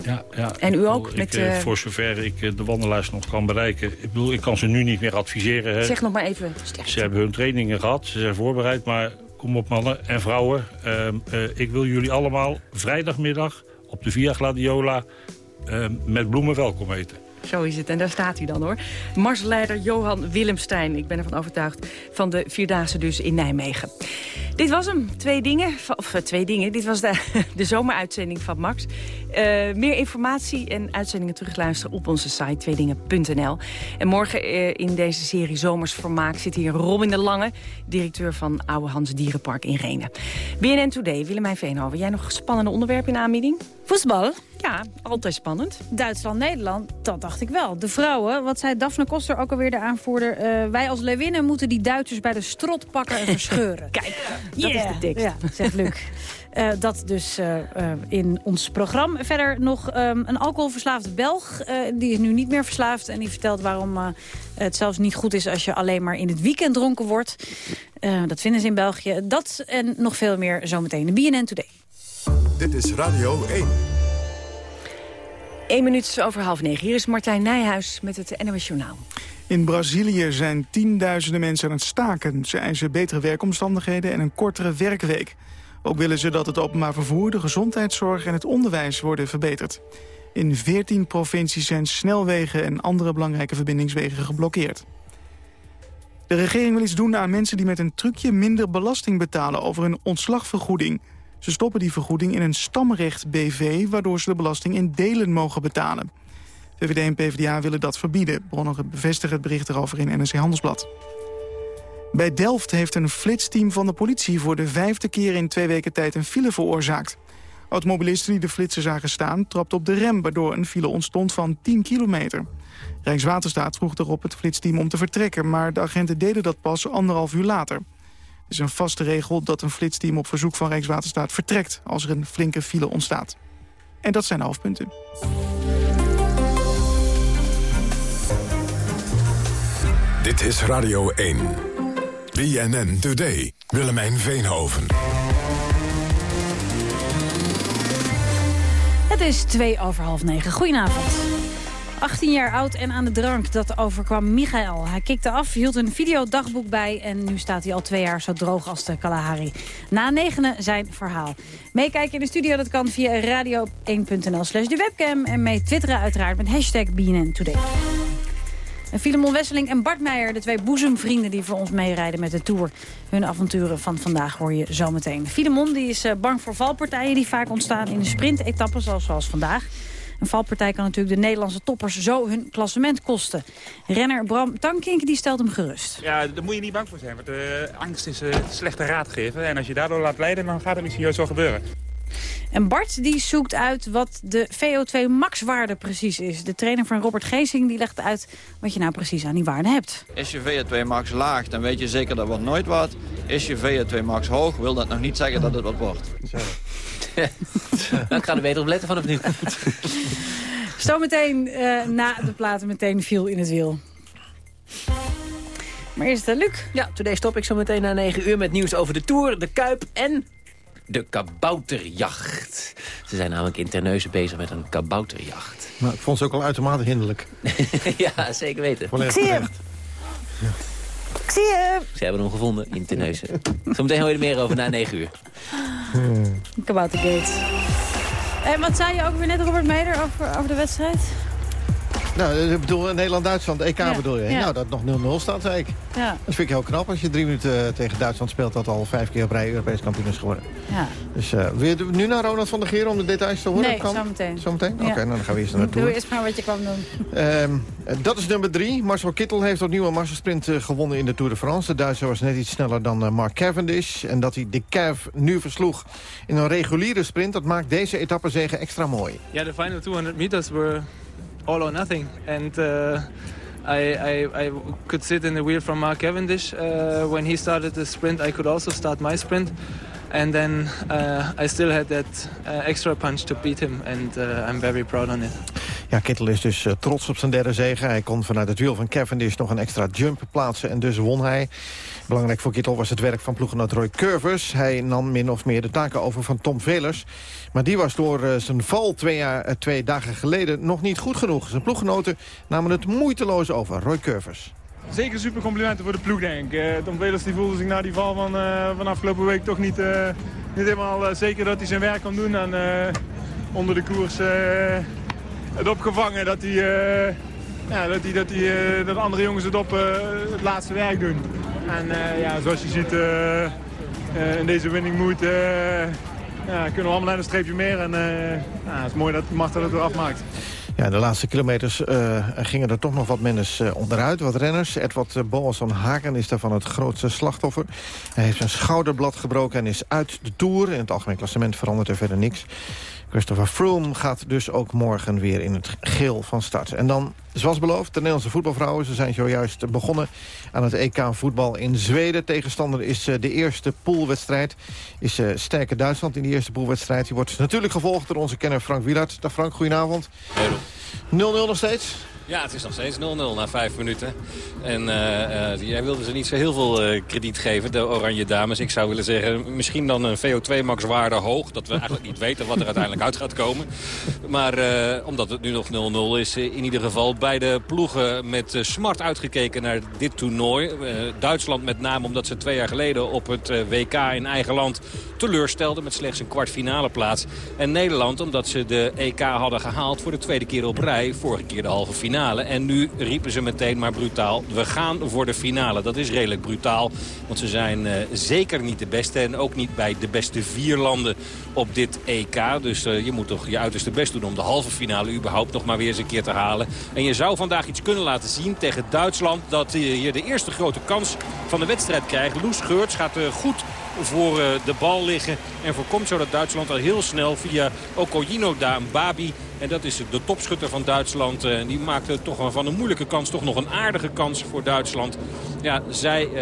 Ja, ja. En u ook? Ik, met, uh, voor zover ik de wandellijst nog kan bereiken. Ik bedoel, ik kan ze nu niet meer adviseren. Hè. Zeg nog maar even sterkte. Ze hebben hun trainingen gehad, ze zijn voorbereid. Maar kom op mannen en vrouwen. Uh, ik wil jullie allemaal vrijdagmiddag op de Via Gladiola met bloemen welkom eten. Zo is het. En daar staat hij dan hoor. Marsleider Johan Willemstein. Ik ben ervan overtuigd. Van de Vierdaagse dus in Nijmegen. Dit was hem. Twee dingen. Of twee dingen. Dit was de, de zomeruitzending van Max. Uh, meer informatie en uitzendingen terugluisteren op onze site tweedingen.nl. En morgen uh, in deze serie Zomersvermaak zit hier Robin de Lange... directeur van Oude Hans Dierenpark in Renen. BNN Today, Willemijn Veenhoven. Jij nog spannende onderwerpen in aanbieding? Voetbal? Ja, altijd spannend. Duitsland-Nederland, dat dacht ik wel. De vrouwen, wat zei Daphne Koster, ook alweer de aanvoerder... Uh, wij als Lewinnen moeten die Duitsers bij de strot pakken en verscheuren. Kijk, dat yeah. is de tekst. Ja, zegt Luc. Uh, dat dus uh, in ons programma. Verder nog um, een alcoholverslaafde Belg. die is nu niet meer verslaafd. En die vertelt waarom het zelfs niet goed is als je alleen maar in het weekend dronken wordt. dat vinden ze in België. Dat en nog veel meer zometeen. De BNN Today. Dit is Radio 1. 1 minuut over half negen. Hier is Martijn Nijhuis met het NOS Journaal. In Brazilië zijn tienduizenden mensen aan het staken. Ze eisen betere werkomstandigheden en een kortere werkweek. Ook willen ze dat het openbaar vervoer, de gezondheidszorg en het onderwijs worden verbeterd. In 14 provincies zijn snelwegen en andere belangrijke verbindingswegen geblokkeerd. De regering wil iets doen aan mensen die met een trucje minder belasting betalen over een ontslagvergoeding. Ze stoppen die vergoeding in een stamrecht BV... waardoor ze de belasting in delen mogen betalen. VVD en PvdA willen dat verbieden. Bronnen bevestigen het bericht erover in NRC Handelsblad. Bij Delft heeft een flitsteam van de politie... voor de vijfde keer in twee weken tijd een file veroorzaakt. Automobilisten die de flitser zagen staan trapten op de rem... waardoor een file ontstond van 10 kilometer. Rijkswaterstaat vroeg erop het flitsteam om te vertrekken... maar de agenten deden dat pas anderhalf uur later. Het is een vaste regel dat een flitsteam op verzoek van Rijkswaterstaat vertrekt... als er een flinke file ontstaat. En dat zijn de hoofdpunten. Dit is Radio 1. BNN Today. Willemijn Veenhoven. Het is twee over half negen. Goedenavond. 18 jaar oud en aan de drank, dat overkwam Michael. Hij kikte af, hield een videodagboek bij... en nu staat hij al twee jaar zo droog als de Kalahari. Na negenen zijn verhaal. Meekijken in de studio, dat kan via radio1.nl slash de webcam... en mee twitteren uiteraard met hashtag BNN Today. En Filemon Wesseling en Bart Meijer, de twee boezemvrienden die voor ons meerijden met de Tour. Hun avonturen van vandaag hoor je zometeen. Filemon die is bang voor valpartijen die vaak ontstaan in de sprintetappes, zoals vandaag. Een valpartij kan natuurlijk de Nederlandse toppers zo hun klassement kosten. Renner Bram Tankink die stelt hem gerust. Ja, daar moet je niet bang voor zijn, want uh, angst is uh, slechte raadgever. En als je daardoor laat leiden, dan gaat het misschien zo gebeuren. En Bart die zoekt uit wat de VO2 maxwaarde precies is. De trainer van Robert Geesing die legt uit wat je nou precies aan die waarde hebt. Is je VO2 max laag, dan weet je zeker dat wordt nooit wat. Is je VO2 max hoog, wil dat nog niet zeggen dat het wat wordt. Dan gaan er beter op letten vanaf nu. Zometeen uh, na de platen meteen viel in het wiel. Maar eerst uh, Luc. Ja, today stop ik zo meteen na 9 uur met nieuws over de Tour, de Kuip en de kabouterjacht. Ze zijn namelijk in Terneuzen bezig met een kabouterjacht. Maar ik vond ze ook al uitermate hinderlijk. ja, zeker weten. Ik zie hem. Ja. Ik zie hem. Ze hebben hem gevonden in Terneuzen. Zometeen hoor je er meer over na 9 uur. Kaboutergate. En wat zei je ook weer net, Robert Meder, over, over de wedstrijd? Nou, ik bedoel, Nederland-Duitsland, EK ja, bedoel je? Ja. Nou, dat nog 0-0 staat, zei ik. Ja. Dat vind ik heel knap. Als je drie minuten tegen Duitsland speelt... dat al vijf keer op rij Europees kampioen is geworden. Ja. Dus uh, wil je nu naar Ronald van der Geer om de details te horen? Nee, zometeen. Zometeen? Oké, okay, nou, dan gaan we eerst naartoe. Doe eerst maar wat je kwam doen. Um, dat is nummer drie. Marcel Kittel heeft opnieuw een massasprint gewonnen in de Tour de France. De Duitser was net iets sneller dan Mark Cavendish. En dat hij de Cav nu versloeg in een reguliere sprint... dat maakt deze etappezege extra mooi. Ja, de final 200 meters were all or nothing. And uh, I, I, I, could sit in the wheel from Mark Cavendish. Uh, when he started the sprint, I could also start my sprint. And then uh, I still had that uh, extra punch to beat him. And uh, I'm very proud on it. Ja, Kittel is dus eh, trots op zijn derde zege. Hij kon vanuit het wiel van Cavendish nog een extra jump plaatsen en dus won hij. Belangrijk voor Kittel was het werk van ploeggenoot Roy Curvers. Hij nam min of meer de taken over van Tom Velers. Maar die was door eh, zijn val twee, jaar, eh, twee dagen geleden nog niet goed genoeg. Zijn ploeggenoten namen het moeiteloos over. Roy Curvers. Zeker super complimenten voor de ploeg, denk ik. Uh, Tom Velers die voelde zich na die val van, van afgelopen week toch niet, niet helemaal zeker dat hij zijn werk kan doen. En onder de koers het opgevangen dat, hij, dat, hij, dat, hij, dat andere jongens het op het laatste werk doen. En ja, zoals je ziet in deze winning mood ja, kunnen we allemaal een streepje meer. En ja, het is mooi dat Marta het eraf maakt. Ja, de laatste kilometers uh, gingen er toch nog wat mensen uh, onderuit, wat renners. Edward Boas van Hagen is daarvan het grootste slachtoffer. Hij heeft zijn schouderblad gebroken en is uit de Tour. In het algemeen klassement verandert er verder niks. Christopher Froome gaat dus ook morgen weer in het geel van start. En dan, zoals beloofd, de Nederlandse voetbalvrouwen. Ze zijn zojuist begonnen aan het EK voetbal in Zweden. Tegenstander is de eerste poolwedstrijd. Is sterke Duitsland in die eerste poolwedstrijd. Die wordt natuurlijk gevolgd door onze kenner Frank Wielard. Dag Frank, goedenavond. 0-0 nog steeds? Ja, het is nog steeds 0-0 na vijf minuten. En uh, uh, jij wilde ze niet zo heel veel uh, krediet geven, de Oranje Dames. Ik zou willen zeggen, misschien dan een VO2-max waarde hoog. Dat we eigenlijk niet weten wat er uiteindelijk uit gaat komen. Maar omdat het nu nog 0-0 is, in ieder geval beide ploegen met smart uitgekeken naar dit toernooi. Duitsland met name omdat ze twee jaar geleden op het WK in eigen land teleurstelden met slechts een kwartfinale plaats. En Nederland omdat ze de EK hadden gehaald voor de tweede keer op rij. Vorige keer de halve finale finale. En nu riepen ze meteen maar brutaal, we gaan voor de finale. Dat is redelijk brutaal, want ze zijn uh, zeker niet de beste. En ook niet bij de beste vier landen op dit EK. Dus uh, je moet toch je uiterste best doen om de halve finale überhaupt nog maar weer eens een keer te halen. En je zou vandaag iets kunnen laten zien tegen Duitsland... dat je de eerste grote kans van de wedstrijd krijgt. Loes Geurts gaat goed voor de bal liggen. En voorkomt zo dat Duitsland al heel snel via Okoyino Babi en dat is de topschutter van Duitsland. En die maakte toch van een moeilijke kans toch nog een aardige kans voor Duitsland. Ja, zij uh,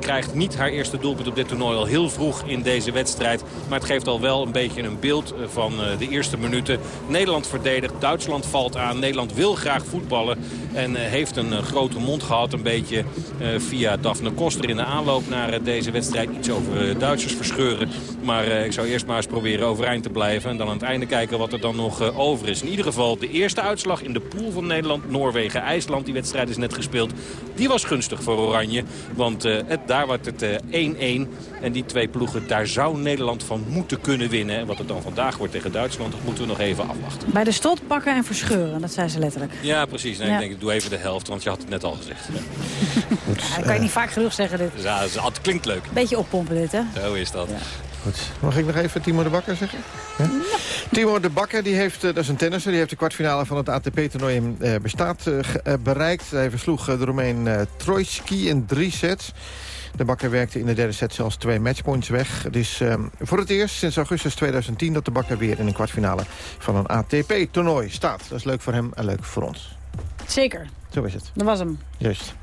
krijgt niet haar eerste doelpunt op dit toernooi al heel vroeg in deze wedstrijd. Maar het geeft al wel een beetje een beeld van uh, de eerste minuten. Nederland verdedigt, Duitsland valt aan. Nederland wil graag voetballen en heeft een grote mond gehad. Een beetje via Daphne Koster in de aanloop naar deze wedstrijd. Iets over Duitsers verscheuren. Maar ik zou eerst maar eens proberen overeind te blijven. En dan aan het einde kijken wat er dan nog over is. In ieder geval de eerste uitslag in de pool van Nederland, Noorwegen, IJsland. Die wedstrijd is net gespeeld. Die was gunstig voor Oranje. Want uh, het, daar wordt het 1-1. Uh, en die twee ploegen, daar zou Nederland van moeten kunnen winnen. En wat het dan vandaag wordt tegen Duitsland, dat moeten we nog even afwachten. Bij de stot pakken en verscheuren, dat zei ze letterlijk. Ja, precies. Nee, ja. Ik denk, ik doe even de helft, want je had het net al gezegd. Ja. Goed, ja, dat kan je niet vaak genoeg zeggen, dit. Ja, het klinkt leuk. Beetje oppompen dit, hè? Zo is dat. Ja. Goed. Mag ik nog even Timo de Bakker zeggen? Ja? Timo de Bakker, die heeft, dat is een tennisser... die heeft de kwartfinale van het ATP-toernooi in uh, bestaat uh, bereikt. Hij versloeg de Romein uh, Trojski in drie sets. De Bakker werkte in de derde set zelfs twee matchpoints weg. Het is um, voor het eerst sinds augustus 2010... dat de Bakker weer in een kwartfinale van een ATP-toernooi staat. Dat is leuk voor hem en leuk voor ons. Zeker. Zo is het. Dat was hem. Juist.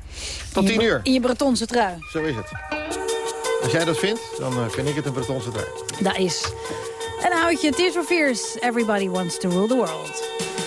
Tot tien uur. In je Bretonse trui. Zo is het. Als jij dat vindt, dan vind ik het een Bretonse trui. Dat is. En een houtje Tears for Fears. Everybody wants to rule the world.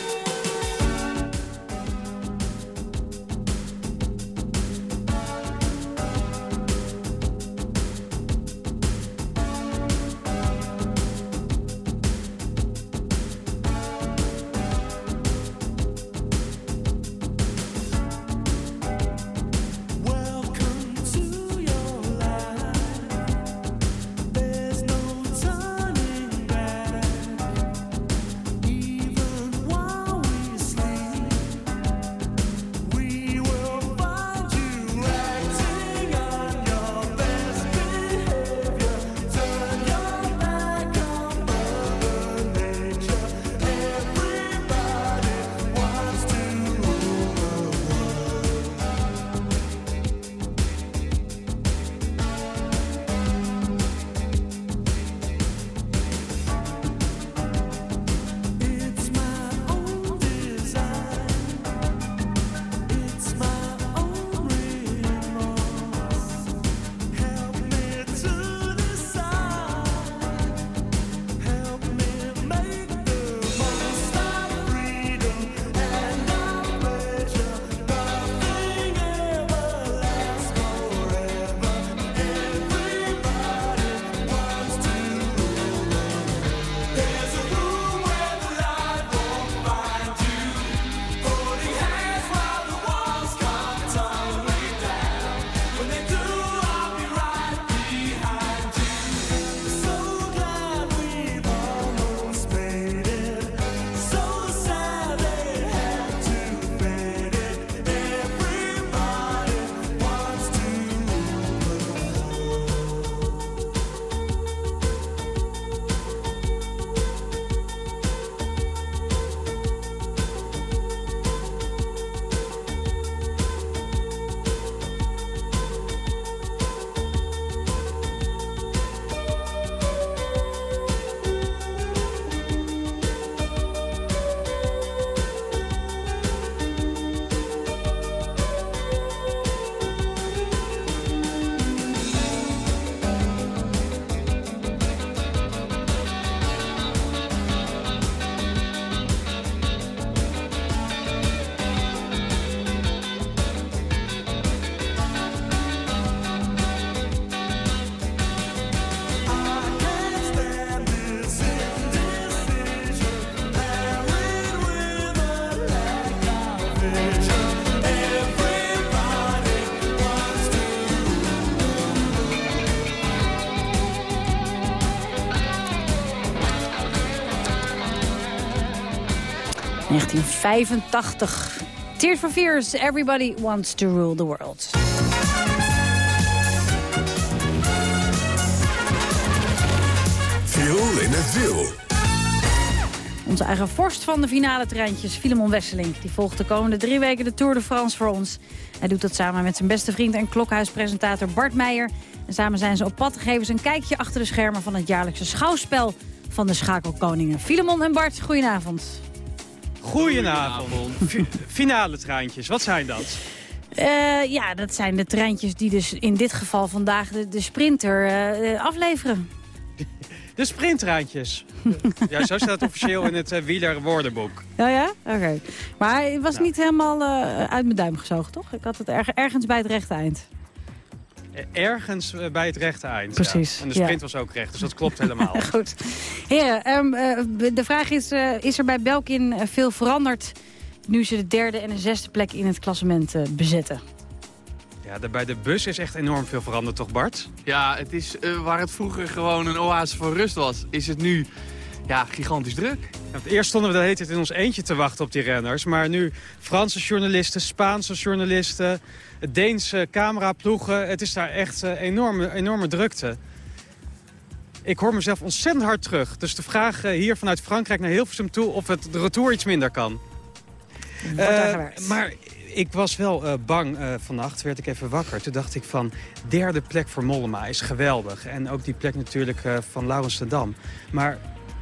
1985. Tears for Fears, Everybody Wants to Rule the World. Viel in het wiel. Onze eigen vorst van de finale treintjes, Filemon Wesseling. Die volgt de komende drie weken de Tour de France voor ons. Hij doet dat samen met zijn beste vriend en klokhuispresentator Bart Meijer. En samen zijn ze op pad, geven ze een kijkje achter de schermen... van het jaarlijkse schouwspel van de schakelkoningen. Filemon en Bart, goedenavond. Goedenavond. Fi- Finale treintjes, wat zijn dat? Eh, ja, dat zijn de treintjes die dus in dit geval vandaag de, de sprinter eh, eh, afleveren. De sprinttreintjes. ja, zo staat het officieel in het uh, wielerwoordenboek. Ja, ja? Oké. Maar het was niet helemaal uit mijn duim gezogen, toch? Ik had het erg, ergens bij het rechte eind. Ergens eh, bij het rechte eind. Precies, Ja. En de sprint ja. was ook recht, dus dat klopt helemaal. Goed. Heren, ehm, eh, de vraag is, eh, is er bij Belkin veel veranderd... nu ze de derde en de zesde plek in het klassement bezetten? Ja, de, bij de bus is echt enorm veel veranderd, toch Bart? Ja, het is eh, waar het vroeger gewoon een oase van rust was, is het nu ja, gigantisch druk. Eerst stonden we de hele tijd in ons eentje te wachten op die renners. Maar nu Franse journalisten, Spaanse journalisten, Deense cameraploegen. Het is daar echt eh, enorme, enorme drukte. Ik hoor mezelf ontzettend hard terug. Dus de vraag eh, hier vanuit Frankrijk naar Hilversum toe of het de retour iets minder kan. Eh, maar ik was wel eh, bang eh, vannacht, werd ik even wakker. Toen dacht ik van, derde plek voor Mollema is geweldig. En ook die plek natuurlijk eh, van Laurens de Dam. Maar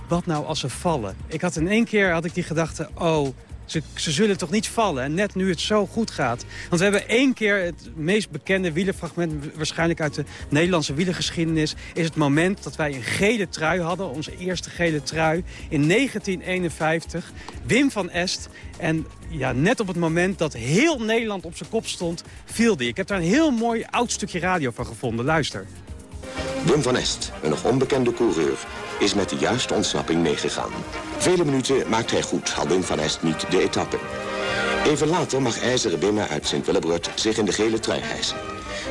wat nou als ze vallen? Ik had in één keer had ik die gedachte, oh, ze, ze zullen toch niet vallen. En net nu het zo goed gaat. Want we hebben één keer het meest bekende wielerfragment... waarschijnlijk uit de Nederlandse wielergeschiedenis... is het moment dat wij een gele trui hadden. Onze eerste gele trui in 1951. Wim van Est. En ja, net op het moment dat heel Nederland op zijn kop stond, viel die. Ik heb daar een heel mooi oud stukje radio van gevonden. Luister. Wim van Est, een nog onbekende coureur, is met de juiste ontsnapping meegegaan. Vele minuten maakt hij goed, had Wim van Est niet de etappe. Even later mag IJzeren Wim uit Sint-Willebrod zich in de gele trui hijsen.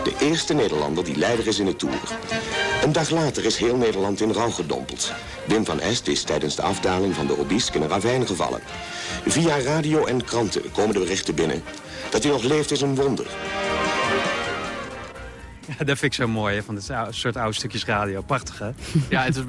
De eerste Nederlander die leider is in de Tour. Een dag later is heel Nederland in rouw gedompeld. Wim van Est is tijdens de afdaling van de Obisque in een ravijn gevallen. Via radio en kranten komen de berichten binnen. Dat hij nog leeft is een wonder. Ja, dat vind ik zo mooi, hè, van dit soort oude stukjes radio. Prachtig, hè? Ja, het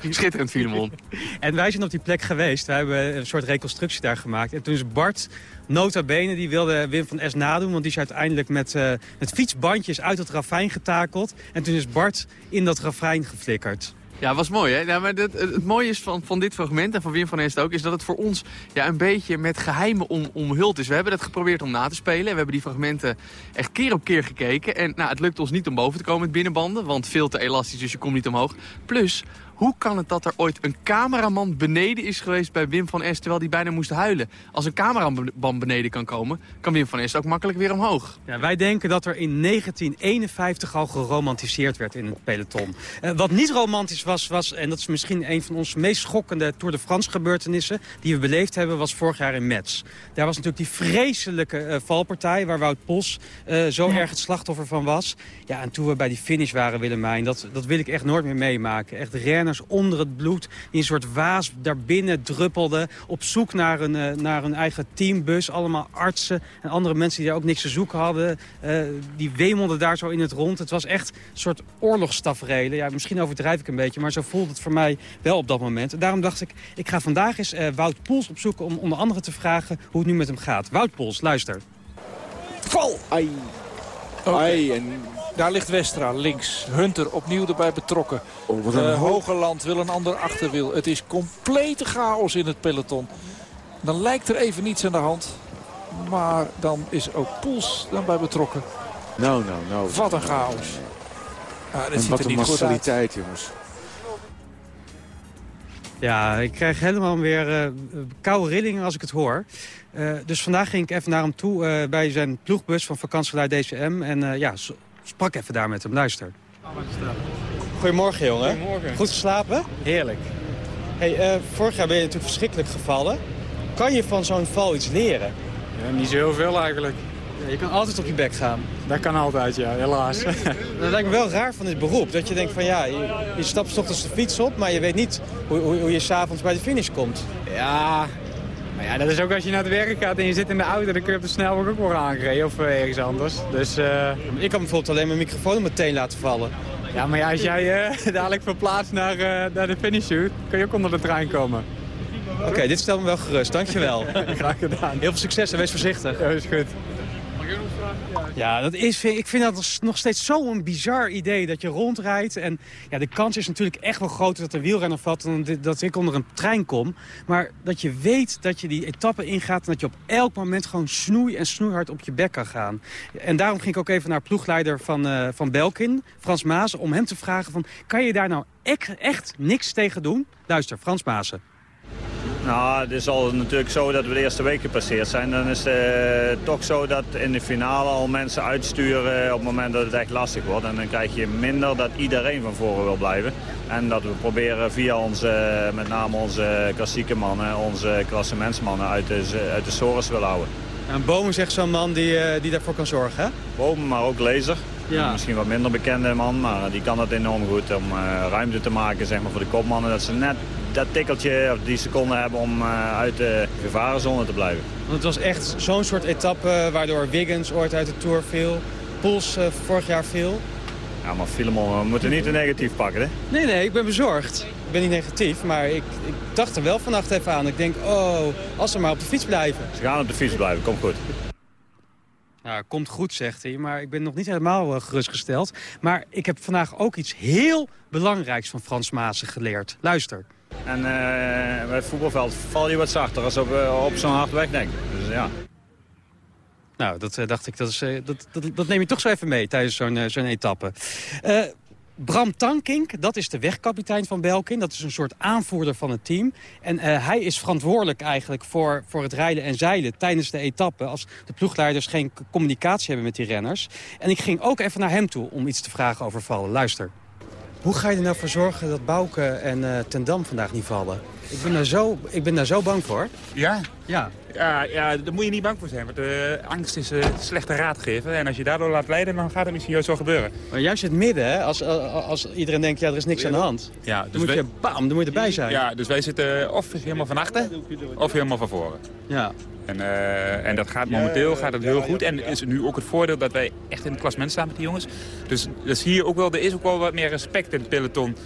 is schitterend, Filemon. En wij zijn op die plek geweest. Wij hebben een soort reconstructie daar gemaakt. En toen is Bart, nota bene, die wilde Wim van S nadoen. Want die is uiteindelijk met, eh, met fietsbandjes uit het ravijn getakeld. En toen is Bart in dat ravijn geflikkerd. Ja, was mooi hè. Ja, maar het, het, mooie is van, van dit fragment en van Wim van Est ook... is dat het voor ons ja, een beetje met geheimen om, omhuld is. We hebben het geprobeerd om na te spelen. We hebben die fragmenten echt keer op keer gekeken. En nou, het lukt ons niet om boven te komen met binnenbanden... want veel te elastisch, dus je komt niet omhoog. Plus, hoe kan het dat er ooit een cameraman beneden is geweest bij Wim van Est... terwijl die bijna moest huilen? Als een cameraman beneden kan komen, kan Wim van Est ook makkelijk weer omhoog. Ja, wij denken dat er in 1951 al geromantiseerd werd in het peloton. Eh, wat niet romantisch was, was, en dat is misschien een van onze meest schokkende Tour de France gebeurtenissen... die we beleefd hebben, was vorig jaar in Metz. Daar was natuurlijk die vreselijke eh, valpartij waar Wout Pols eh, zo erg het slachtoffer van was. Ja, en toen we bij die finish waren, Willemijn, dat, dat wil ik echt nooit meer meemaken. Echt renners onder het bloed, die een soort waas daarbinnen druppelden... op zoek naar een, eh, naar een eigen teambus. Allemaal artsen en andere mensen die daar ook niks te zoeken hadden. eh, die wemelden daar zo in het rond. Het was echt een soort oorlogstaferelen. Ja, misschien overdrijf ik een beetje, maar zo voelde het voor mij wel op dat moment. En daarom dacht ik, ik ga vandaag eens eh, Wout Poels opzoeken... om onder andere te vragen hoe het nu met hem gaat. Wout Poels, luister. Val! Ai. Ai, en daar ligt Westra links. Hunter opnieuw erbij betrokken. Oh, wat een Eh, Hogeland wil een ander achterwiel. Het is complete chaos in het peloton. Dan lijkt er even niets aan de hand. Maar dan is ook Poels dan bij betrokken. Nou, nou, nou. Wat een chaos. Ah, dat en ziet wat er een niet goed uit. massaliteit, jongens. Ja, ik krijg helemaal weer eh, koude rillingen als ik het hoor. Eh, dus vandaag ging ik even naar hem toe eh, bij zijn ploegbus van vakantieluid DCM. En eh, ja, sprak even daar met hem. Luister. Goedemorgen, jongen. Goedemorgen. Goed geslapen? Heerlijk. Hey, eh, vorig jaar ben je natuurlijk verschrikkelijk gevallen. Kan je van zo'n val iets leren? Ja, niet zo heel veel eigenlijk. Ja, je kan altijd op je bek gaan. Dat kan altijd, ja, helaas. Dat lijkt me wel raar van dit beroep. Dat je denkt van ja, je, je stapt 's ochtends de fiets op... maar je weet niet hoe, hoe, hoe je s'avonds bij de finish komt. Ja, Maar ja, dat is ook als je naar het werk gaat en je zit in de auto... dan kun je op de snelweg ook worden aangereden of eh, ergens anders. Dus, eh, Ik kan bijvoorbeeld alleen mijn microfoon meteen laten vallen. Ja, maar ja, als jij eh, dadelijk verplaatst naar, eh, naar de finish shoot... kun je ook onder de trein komen. Oké, dit stelt me wel gerust. Dankjewel. Graag gedaan. Heel veel succes en wees voorzichtig. Ja, is goed. Ja, dat is, ik vind dat nog steeds zo'n bizar idee dat je rondrijdt. En ja, de kans is natuurlijk echt wel groter dat een wielrenner valt... dan dat ik onder een trein kom. Maar dat je weet dat je die etappe ingaat... en dat je op elk moment gewoon snoei en snoeihard op je bek kan gaan. En daarom ging ik ook even naar ploegleider van, eh, van Belkin, Frans Maas... om hem te vragen van, kan je daar nou echt, niks tegen doen? Luister, Frans Maassen. Nou, het is al natuurlijk zo dat we de eerste week gepasseerd zijn. Dan is het eh, toch zo dat in de finale al mensen uitsturen op het moment dat het echt lastig wordt. En dan krijg je minder dat iedereen van voren wil blijven. En dat we proberen via onze, met name onze klassieke mannen, onze klassementsmannen uit de, uit de sores te willen houden. En Bomen zegt zo'n man die, eh, die daarvoor kan zorgen, hè? Bomen, maar ook Lezer. Ja. Misschien wat minder bekende man, maar die kan het enorm goed om eh, ruimte te maken zeg maar, voor de kopmannen. Dat ze net dat tikkeltje of die seconde hebben om eh, uit de gevarenzone te blijven. Want het was echt zo'n soort etappe waardoor Wiggins ooit uit de Tour viel. Poels eh, vorig jaar viel. Ja, maar Filemon, we moeten niet te negatief pakken, hè? Nee, nee, ik ben bezorgd. Ik ben niet negatief, maar ik, ik dacht er wel vannacht even aan. Ik denk, oh, als ze maar op de fiets blijven. Ze gaan op de fiets blijven, komt goed. Ja, komt goed, zegt hij. Maar ik ben nog niet helemaal uh, gerustgesteld. Maar ik heb vandaag ook iets heel belangrijks van Frans Maassen geleerd. Luister. En uh, bij het voetbalveld val je wat zachter als op, uh, op zo'n hard wegdenk. Dus ja. Nou, dat dacht ik, dat, is, dat, dat, dat, neem je toch zo even mee tijdens zo'n zo'n etappe. Bram Tankink, dat is de wegkapitein van Belkin. Dat is een soort aanvoerder van het team. En hij is verantwoordelijk eigenlijk voor, voor het rijden en zeilen tijdens de etappe... als de ploegleiders geen communicatie hebben met die renners. En ik ging ook even naar hem toe om iets te vragen over vallen. Luister. Hoe ga je er nou voor zorgen dat Bouke en uh, Ten Dam vandaag niet vallen? Ik ben, daar zo, ik ben daar zo bang voor. Ja? Ja. Ja, ja, daar moet je niet bang voor zijn. Want uh, angst is uh, slechte raadgever. En als je daardoor laat leiden, dan gaat het misschien juist zo gebeuren. Maar juist in het midden, hè? Als, als iedereen denkt, ja, er is niks aan de hand. Ja, dus dan moet je, bam, dan moet je erbij zijn. Ja, dus wij zitten of helemaal van achter, of helemaal van voren. Ja. En, uh, en dat gaat momenteel gaat het heel goed. En is nu ook het voordeel dat wij echt in het klassement staan met die jongens. Dus, dus hier ook wel, er is ook wel wat meer respect in het peloton.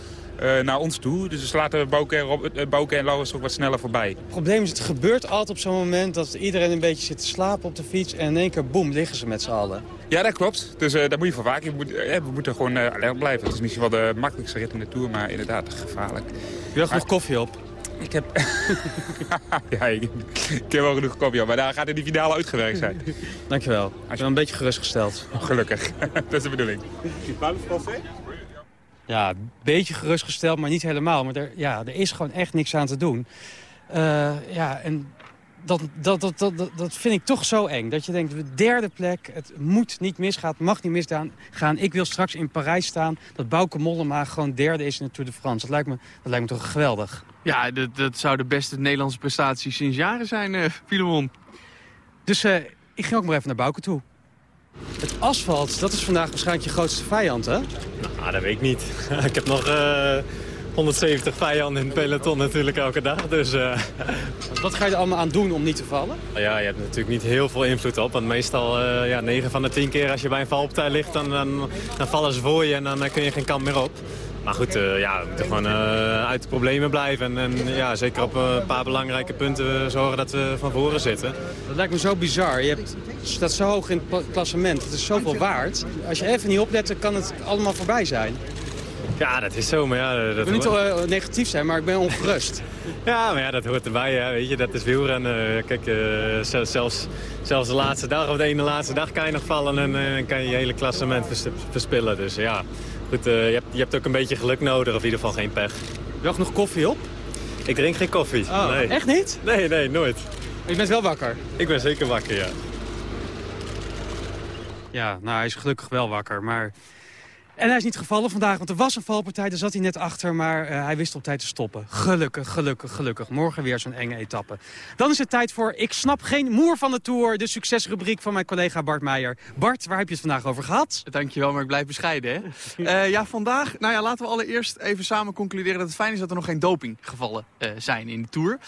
Uh, naar ons toe. Dus we laten Bouke en, Rob, uh, Bouke en Lauwers ook wat sneller voorbij. Het probleem is, het gebeurt altijd op zo'n moment dat iedereen een beetje zit te slapen op de fiets. En in één keer, boem, liggen ze met z'n allen. Ja, dat klopt. Dus uh, daar moet je voor waken. Moet, we moeten gewoon alert blijven. Het is misschien wel de makkelijkste rit in de Tour, maar inderdaad gevaarlijk. Je had nog koffie op? Ik heb... ja, ik, ik, heb wel genoeg koffie op, maar daar gaat in die finale uitgewerkt zijn. Dankjewel. Ik ben een beetje gerustgesteld. Oh, gelukkig. dat is de bedoeling. Ja, een beetje gerustgesteld, maar niet helemaal. Maar er, ja, er is gewoon echt niks aan te doen. Uh, ja, en dat, dat, dat, dat, dat vind ik toch zo eng. Dat je denkt, de derde plek, het moet niet misgaan, het mag niet misgaan. Ik wil straks in Parijs staan, dat Bouke Mollema gewoon derde is in de Tour de France. Dat lijkt me, dat lijkt me toch geweldig. Ja, dat, dat zou de beste Nederlandse prestatie sinds jaren zijn, uh, Filemon. Dus uh, ik ging ook maar even naar Bouke toe. Het asfalt, dat is vandaag waarschijnlijk je grootste vijand, hè? Nou, dat weet ik niet. ik heb nog uh, 170 vijanden in het peloton natuurlijk elke dag. Dus, uh... Wat ga je er allemaal aan doen om niet te vallen? Ja, je hebt natuurlijk niet heel veel invloed op. Want meestal, uh, ja, 9 van de 10 keer als je bij een valpartij ligt... dan, dan, dan vallen ze voor je en dan kun je geen kant meer op. Maar goed, uh, ja, we moeten gewoon uh, uit de problemen blijven. En, en ja, zeker op een paar belangrijke punten zorgen dat we van voren zitten. Dat lijkt me zo bizar. Je hebt, staat zo hoog in het klassement. Het is zoveel waard. Als je even niet oplet, kan het allemaal voorbij zijn. Ja, dat is zo, maar ja... Dat ik wil niet uh, negatief zijn, maar ik ben ongerust. ja, maar ja, dat hoort erbij, hè, weet je. Dat is wielrennen. Kijk, uh, zelfs, zelfs de laatste dag of de ene laatste dag kan je nog vallen... en uh, kan je je hele klassement vers verspillen. Dus ja, goed, je, hebt, je hebt ook een beetje geluk nodig, of in ieder geval geen pech. Heb je nog koffie op? Ik drink geen koffie, oh, nee. Echt niet? Nee, nee, nooit. Je bent wel wakker? Ik ben zeker wakker, ja. Ja, nou, hij is gelukkig wel wakker, maar... En hij is niet gevallen vandaag, want er was een valpartij. Daar zat hij net achter, maar uh, hij wist op tijd te stoppen. Gelukkig, gelukkig, gelukkig. Morgen weer zo'n enge etappe. Dan is het tijd voor Ik snap geen moer van de Tour. De succesrubriek van mijn collega Bart Meijer. Bart, waar heb je het vandaag over gehad? Dankjewel, maar ik blijf bescheiden. Hè? uh, ja, vandaag, nou ja, laten we allereerst even samen concluderen dat het fijn is dat er nog geen dopinggevallen uh, zijn in de Tour.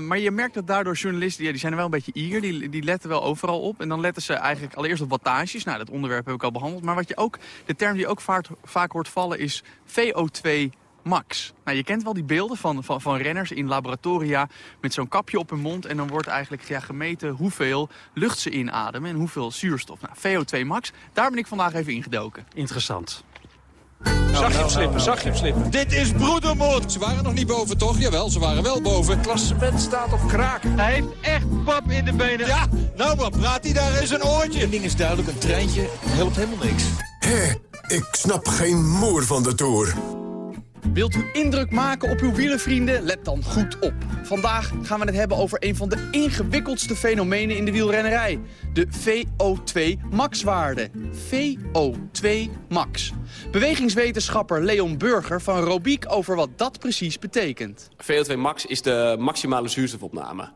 maar je merkt dat daardoor journalisten, ja, die zijn er wel een beetje eager. Die, die letten wel overal op. En dan letten ze eigenlijk allereerst op wattages. Nou, dat onderwerp heb ik al behandeld. Maar wat je ook, de term die ook vaak, vaak hoort vallen is VO2 max. Nou, je kent wel die beelden van, van, van renners in laboratoria met zo'n kapje op hun mond. En dan wordt eigenlijk ja, gemeten hoeveel lucht ze inademen en hoeveel zuurstof. Nou, VO2 max, daar ben ik vandaag even ingedoken. Interessant. Zag je hem slippen, zag je hem slippen. Dit is broedermoord. Ze waren nog niet boven, toch? Jawel, ze waren wel boven. Het klassement staat op kraak. Hij heeft echt pap in de benen. Ja, nou maar praat hij daar eens een oortje. Een ding is duidelijk, een treintje helpt helemaal niks. Hé, ik snap geen moer van de Tour. Wilt u indruk maken op uw wielervrienden? Let dan goed op. Vandaag gaan we het hebben over een van de ingewikkeldste fenomenen in de wielrennerij. De VO2 maxwaarde. VO2 max. Bewegingswetenschapper Leon Burger van Robiek over wat dat precies betekent. VO2 max is de maximale zuurstofopname.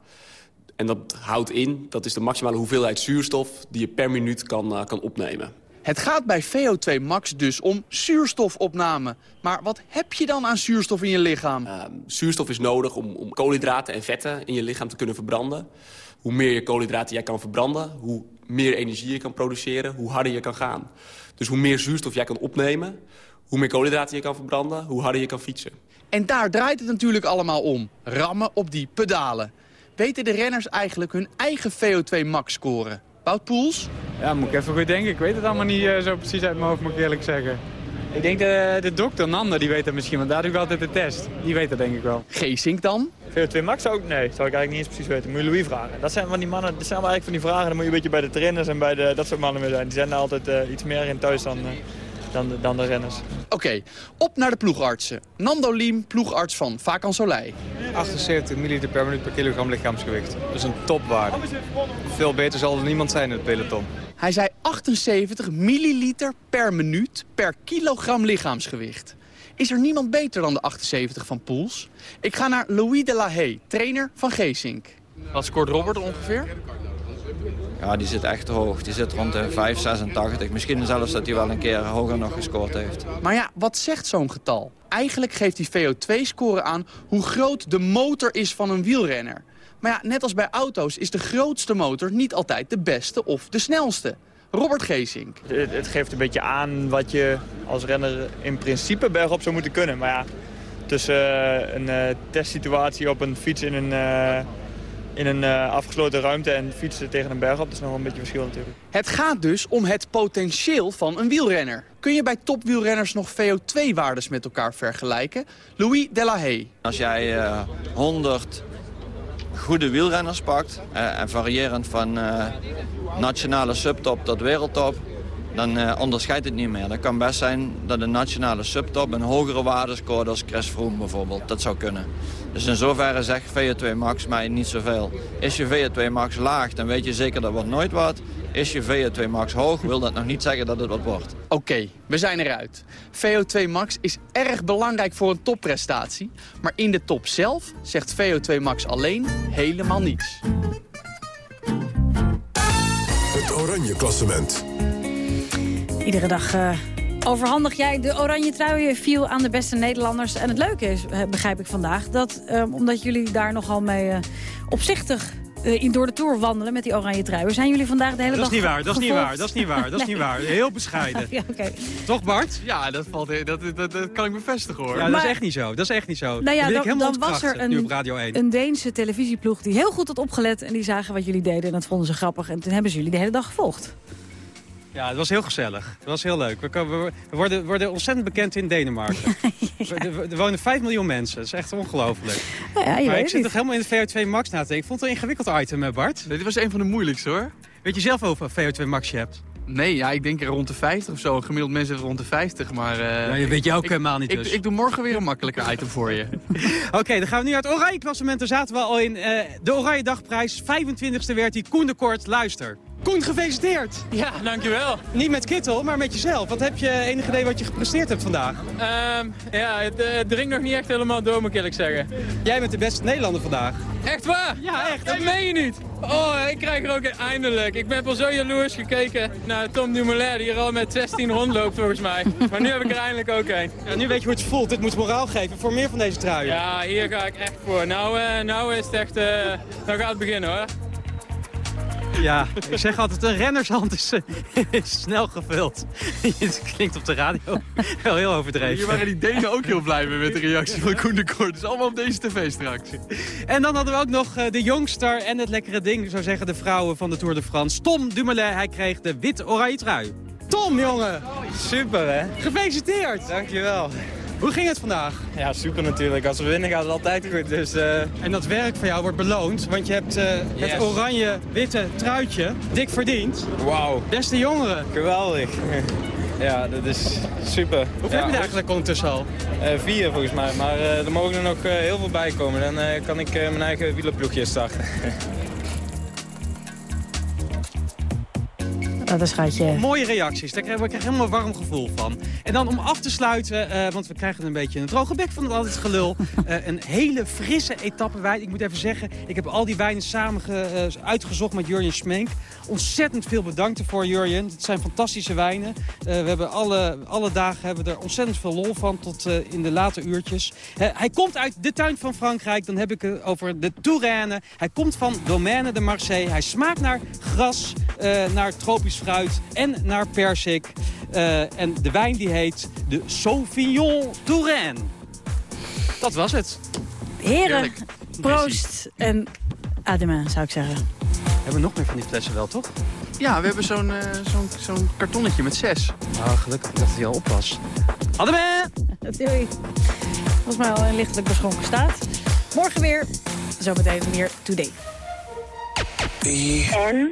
En dat houdt in, dat is de maximale hoeveelheid zuurstof die je per minuut kan, uh, kan opnemen. Het gaat bij VO2 max dus om zuurstofopname. Maar wat heb je dan aan zuurstof in je lichaam? Uh, zuurstof is nodig om, om koolhydraten en vetten in je lichaam te kunnen verbranden. Hoe meer je koolhydraten jij kan verbranden, hoe meer energie je kan produceren, hoe harder je kan gaan. Dus hoe meer zuurstof jij kan opnemen, hoe meer koolhydraten je kan verbranden, hoe harder je kan fietsen. En daar draait het natuurlijk allemaal om. Rammen op die pedalen. Weten de renners eigenlijk hun eigen VO2 max scoren? Wout Poels? Ja, moet ik even goed denken. Ik weet het allemaal niet uh, zo precies uit mijn hoofd, moet ik eerlijk zeggen. Ik denk de, de dokter, Nanda, die weet dat misschien, want daar doe ik altijd de test. Die weet dat denk ik wel. Geesink dan? VO2 max ik, nee, zou ik eigenlijk niet eens precies weten. Moet je Louis vragen. Dat zijn van die mannen, dat zijn wel eigenlijk van die vragen, dan moet je een beetje bij de trainers en bij de, dat soort mannen mee zijn. Die zijn er altijd uh, iets meer in thuis dan, uh, dan, de, dan de renners. Oké, okay, op naar de ploegartsen. Nando Liem, ploegarts van Vacan Soleil. 78 milliliter per minuut per kilogram lichaamsgewicht. Dat is een topwaarde. Veel beter zal er niemand zijn in het peloton. Hij zei 78 milliliter per minuut per kilogram lichaamsgewicht. Is er niemand beter dan de 78 van Poels? Ik ga naar Louis de la Haye, trainer van Geesink. Wat scoort Robert ongeveer? Ja, die zit echt hoog. Die zit rond de 5,86. Misschien zelfs dat hij wel een keer hoger nog gescoord heeft. Maar ja, wat zegt zo'n getal? Eigenlijk geeft die VO2-score aan hoe groot de motor is van een wielrenner. Maar ja, net als bij auto's is de grootste motor niet altijd de beste of de snelste. Robert Geesink. Het, het geeft een beetje aan wat je als renner in principe bergop zou moeten kunnen. Maar ja, tussen uh, een uh, testsituatie op een fiets in een... Uh, in een uh, afgesloten ruimte en fietsen tegen een berg op. Dat is nog wel een beetje verschil natuurlijk. Het gaat dus om het potentieel van een wielrenner. Kun je bij topwielrenners nog VO2-waardes met elkaar vergelijken? Louis Delahaye. Als jij uh, 100 goede wielrenners pakt, uh, en variërend van uh, nationale subtop tot wereldtop, dan uh, onderscheidt het niet meer. Dat kan best zijn dat een nationale subtop een hogere waarde scoort als Chris Froome bijvoorbeeld. Dat zou kunnen. Dus in zoverre zegt VO2 max mij niet zoveel. Is je VO2 max laag, dan weet je zeker dat wordt nooit wat. Is je VO2 max hoog, wil dat nog niet zeggen dat het wat wordt. Oké, okay, we zijn eruit. VO2 max is erg belangrijk voor een topprestatie. Maar in de top zelf zegt VO2 max alleen helemaal niets. Het Oranje Klassement. Iedere dag uh, overhandig jij de oranje trui viel aan de beste Nederlanders. En het leuke is, begrijp ik vandaag, dat uh, omdat jullie daar nogal mee uh, opzichtig in door de Tour wandelen met die oranje truien. Zijn jullie vandaag de hele dat dag is niet waar, Dat is niet waar, dat is niet waar, dat is niet waar. Heel bescheiden. ja, okay. Toch Bart? Ja, dat, valt, dat, dat, dat, kan ik bevestigen hoor. Ja, dat is echt niet zo. Dat is echt niet zo. Nou ja, dan, dan was er een, een Deense televisieploeg die heel goed had opgelet. En die zagen wat jullie deden en dat vonden ze grappig. En toen hebben ze jullie de hele dag gevolgd. Ja, het was heel gezellig. Het was heel leuk. We, komen, we worden, worden, ontzettend bekend in Denemarken. ja. er, er, wonen 5 miljoen mensen. Dat is echt ongelooflijk. Ja, maar ik zit toch helemaal in de VO2 Max na te denken. Ik vond het een ingewikkeld item, Bart. Dit was een van de moeilijkste, hoor. Weet je zelf over VO2 Max je hebt? Nee, ja, ik denk er rond de 50 of zo. Gemiddeld mensen rond de 50, maar... Uh, ja, je weet je ook ik, helemaal niet dus. Ik, ik, doe morgen weer een makkelijker item voor je. Oké, okay, dan gaan we nu uit het oranje klassement. Daar zaten we al in. Uh, de oranje dagprijs, 25e werd die. Koen de Kort, luister. Koen, gefeliciteerd. Ja, dankjewel. Niet met Kittel, maar met jezelf. Wat heb je enig idee wat je gepresteerd hebt vandaag? Ehm, ja, het, eh, het dringt nog niet echt helemaal door, moet ik eerlijk zeggen. Jij bent de beste Nederlander vandaag. Echt waar? Ja, echt. Dat meen je niet. Oh, ik krijg er ook een eindelijk. Ik ben al zo jaloers gekeken naar Tom Dumoulin, die hier al met 16 rondloopt volgens mij. Maar nu heb ik er eindelijk ook een. Ja, nu weet je hoe het voelt. Dit moet moraal geven voor meer van deze truien. Ja, hier ga ik echt voor. Nou, eh, nou is het echt... eh nou gaat het beginnen hoor. Ja, ik zeg altijd, een rennershand is, is snel gevuld. Het klinkt op de radio wel heel overdreven. Hier waren die Denen ook heel blij mee met de reactie van Koen de Kort. Dus allemaal op deze tv straks. En dan hadden we ook nog eh, de jongster en het lekkere ding, zou zeggen de vrouwen van de Tour de France. Tom Dumoulin, hij kreeg de wit-oranje trui. Tom, jongen! Super, hè? Gefeliciteerd! Dankjewel. Hoe ging het vandaag? Ja, super natuurlijk. Als we winnen gaat het altijd goed. Dus, eh, En dat werk van jou wordt beloond, want je hebt eh, Yes. het oranje-witte truitje dik verdiend. Wauw. Beste jongeren. Geweldig. ja, dat is super. Hoeveel ja, heb je er eigenlijk ondertussen al? eh, vier volgens mij, maar er mogen er nog heel veel bij komen. Dan kan ik mijn eigen wielerploegje starten. Dat is schatje. Mooie reacties, daar krijg ik helemaal een warm gevoel van. En dan om af te sluiten, eh, want we krijgen een beetje een droge bek van het altijd gelul. eh, een hele frisse etappe wijn. Ik moet even zeggen, ik heb al die wijnen samen ge- eh, uitgezocht met Jurjen Schmenk. Ontzettend veel bedankt ervoor, Jurjen. Het zijn fantastische wijnen. We hebben alle, alle dagen hebben we er ontzettend veel lol van tot in de late uurtjes. Hij komt uit de tuin van Frankrijk. Dan heb ik het over de Touraine. Hij komt van Domaine de Marseille. Hij smaakt naar gras, naar tropisch fruit en naar persik. Eh, en de wijn die heet de Sauvignon Touraine. Dat was het. Heren, Heerlijk. proost en adema, zou ik zeggen. We hebben nog meer van die flessen wel, toch? Ja, we hebben zo'n eh, zo'n zo'n kartonnetje met zes. Nou, gelukkig dat hij al op was. Ademe! Doei. Volgens mij al in lichtelijk beschonken staat. Morgen weer, zometeen weer Today. En?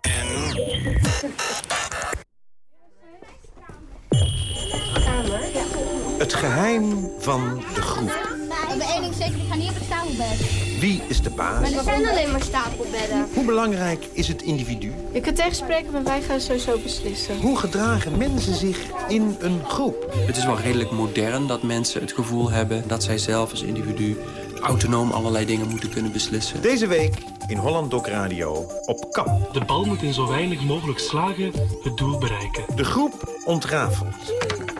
Het geheim van de groep. Ik ben één ding zeker, ik ga niet op het stapelbed. Wie is de baas? Maar er zijn alleen maar stapelbedden. Hoe belangrijk is het individu? Je kunt tegenspreken, maar wij gaan sowieso beslissen. Hoe gedragen mensen zich in een groep? Het is wel redelijk modern dat mensen het gevoel hebben... dat zij zelf als individu autonoom allerlei dingen moeten kunnen beslissen. Deze week in Holland Doc Radio op kap. De bal moet in zo weinig mogelijk slagen het doel bereiken. De groep ontrafelt.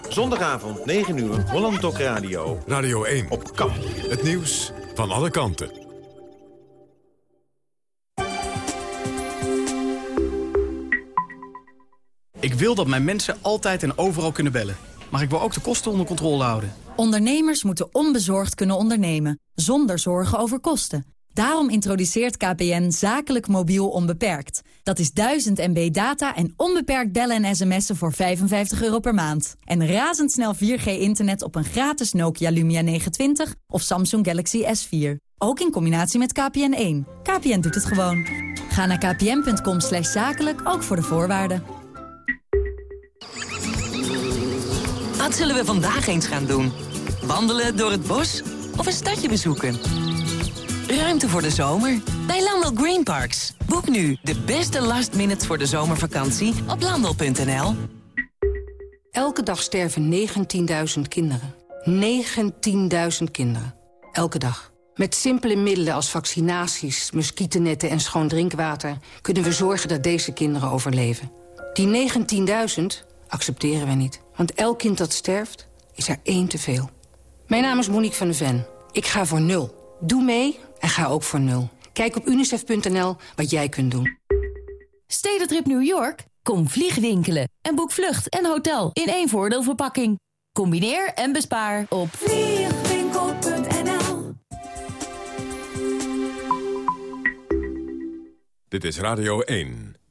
Zondagavond 9 uur Holland Doc Radio. Radio 1. Op kap. Het nieuws van alle kanten. Ik wil dat mijn mensen altijd en overal kunnen bellen. Maar ik wil ook de kosten onder controle houden. Ondernemers moeten onbezorgd kunnen ondernemen, zonder zorgen over kosten. Daarom introduceert KPN zakelijk mobiel onbeperkt. Dat is 1000 MB data en onbeperkt bellen en sms'en voor 55 euro per maand. En razendsnel 4G-internet op een gratis Nokia Lumia 920 of Samsung Galaxy S4. Ook in combinatie met KPN1. KPN doet het gewoon. Ga naar kpn.com slash zakelijk, ook voor de voorwaarden. Wat zullen we vandaag eens gaan doen? Wandelen door het bos of een stadje bezoeken? Ruimte voor de zomer bij Landel Green Parks. Boek nu de beste last minutes voor de zomervakantie op landel.nl. Elke dag sterven 19.000 kinderen. 19.000 kinderen. Elke dag. Met simpele middelen als vaccinaties, muggennetten en schoon drinkwater... kunnen we zorgen dat deze kinderen overleven. Die 19.000 accepteren we niet. Want elk kind dat sterft, is er één te veel. Mijn naam is Monique van de Ven. Ik ga voor nul. Doe mee en ga ook voor nul. Kijk op unicef.nl wat jij kunt doen. Stedentrip New York? Kom vliegwinkelen en boek vlucht en hotel in één voordeelverpakking. Combineer en bespaar op vliegwinkel.nl Dit is Radio 1.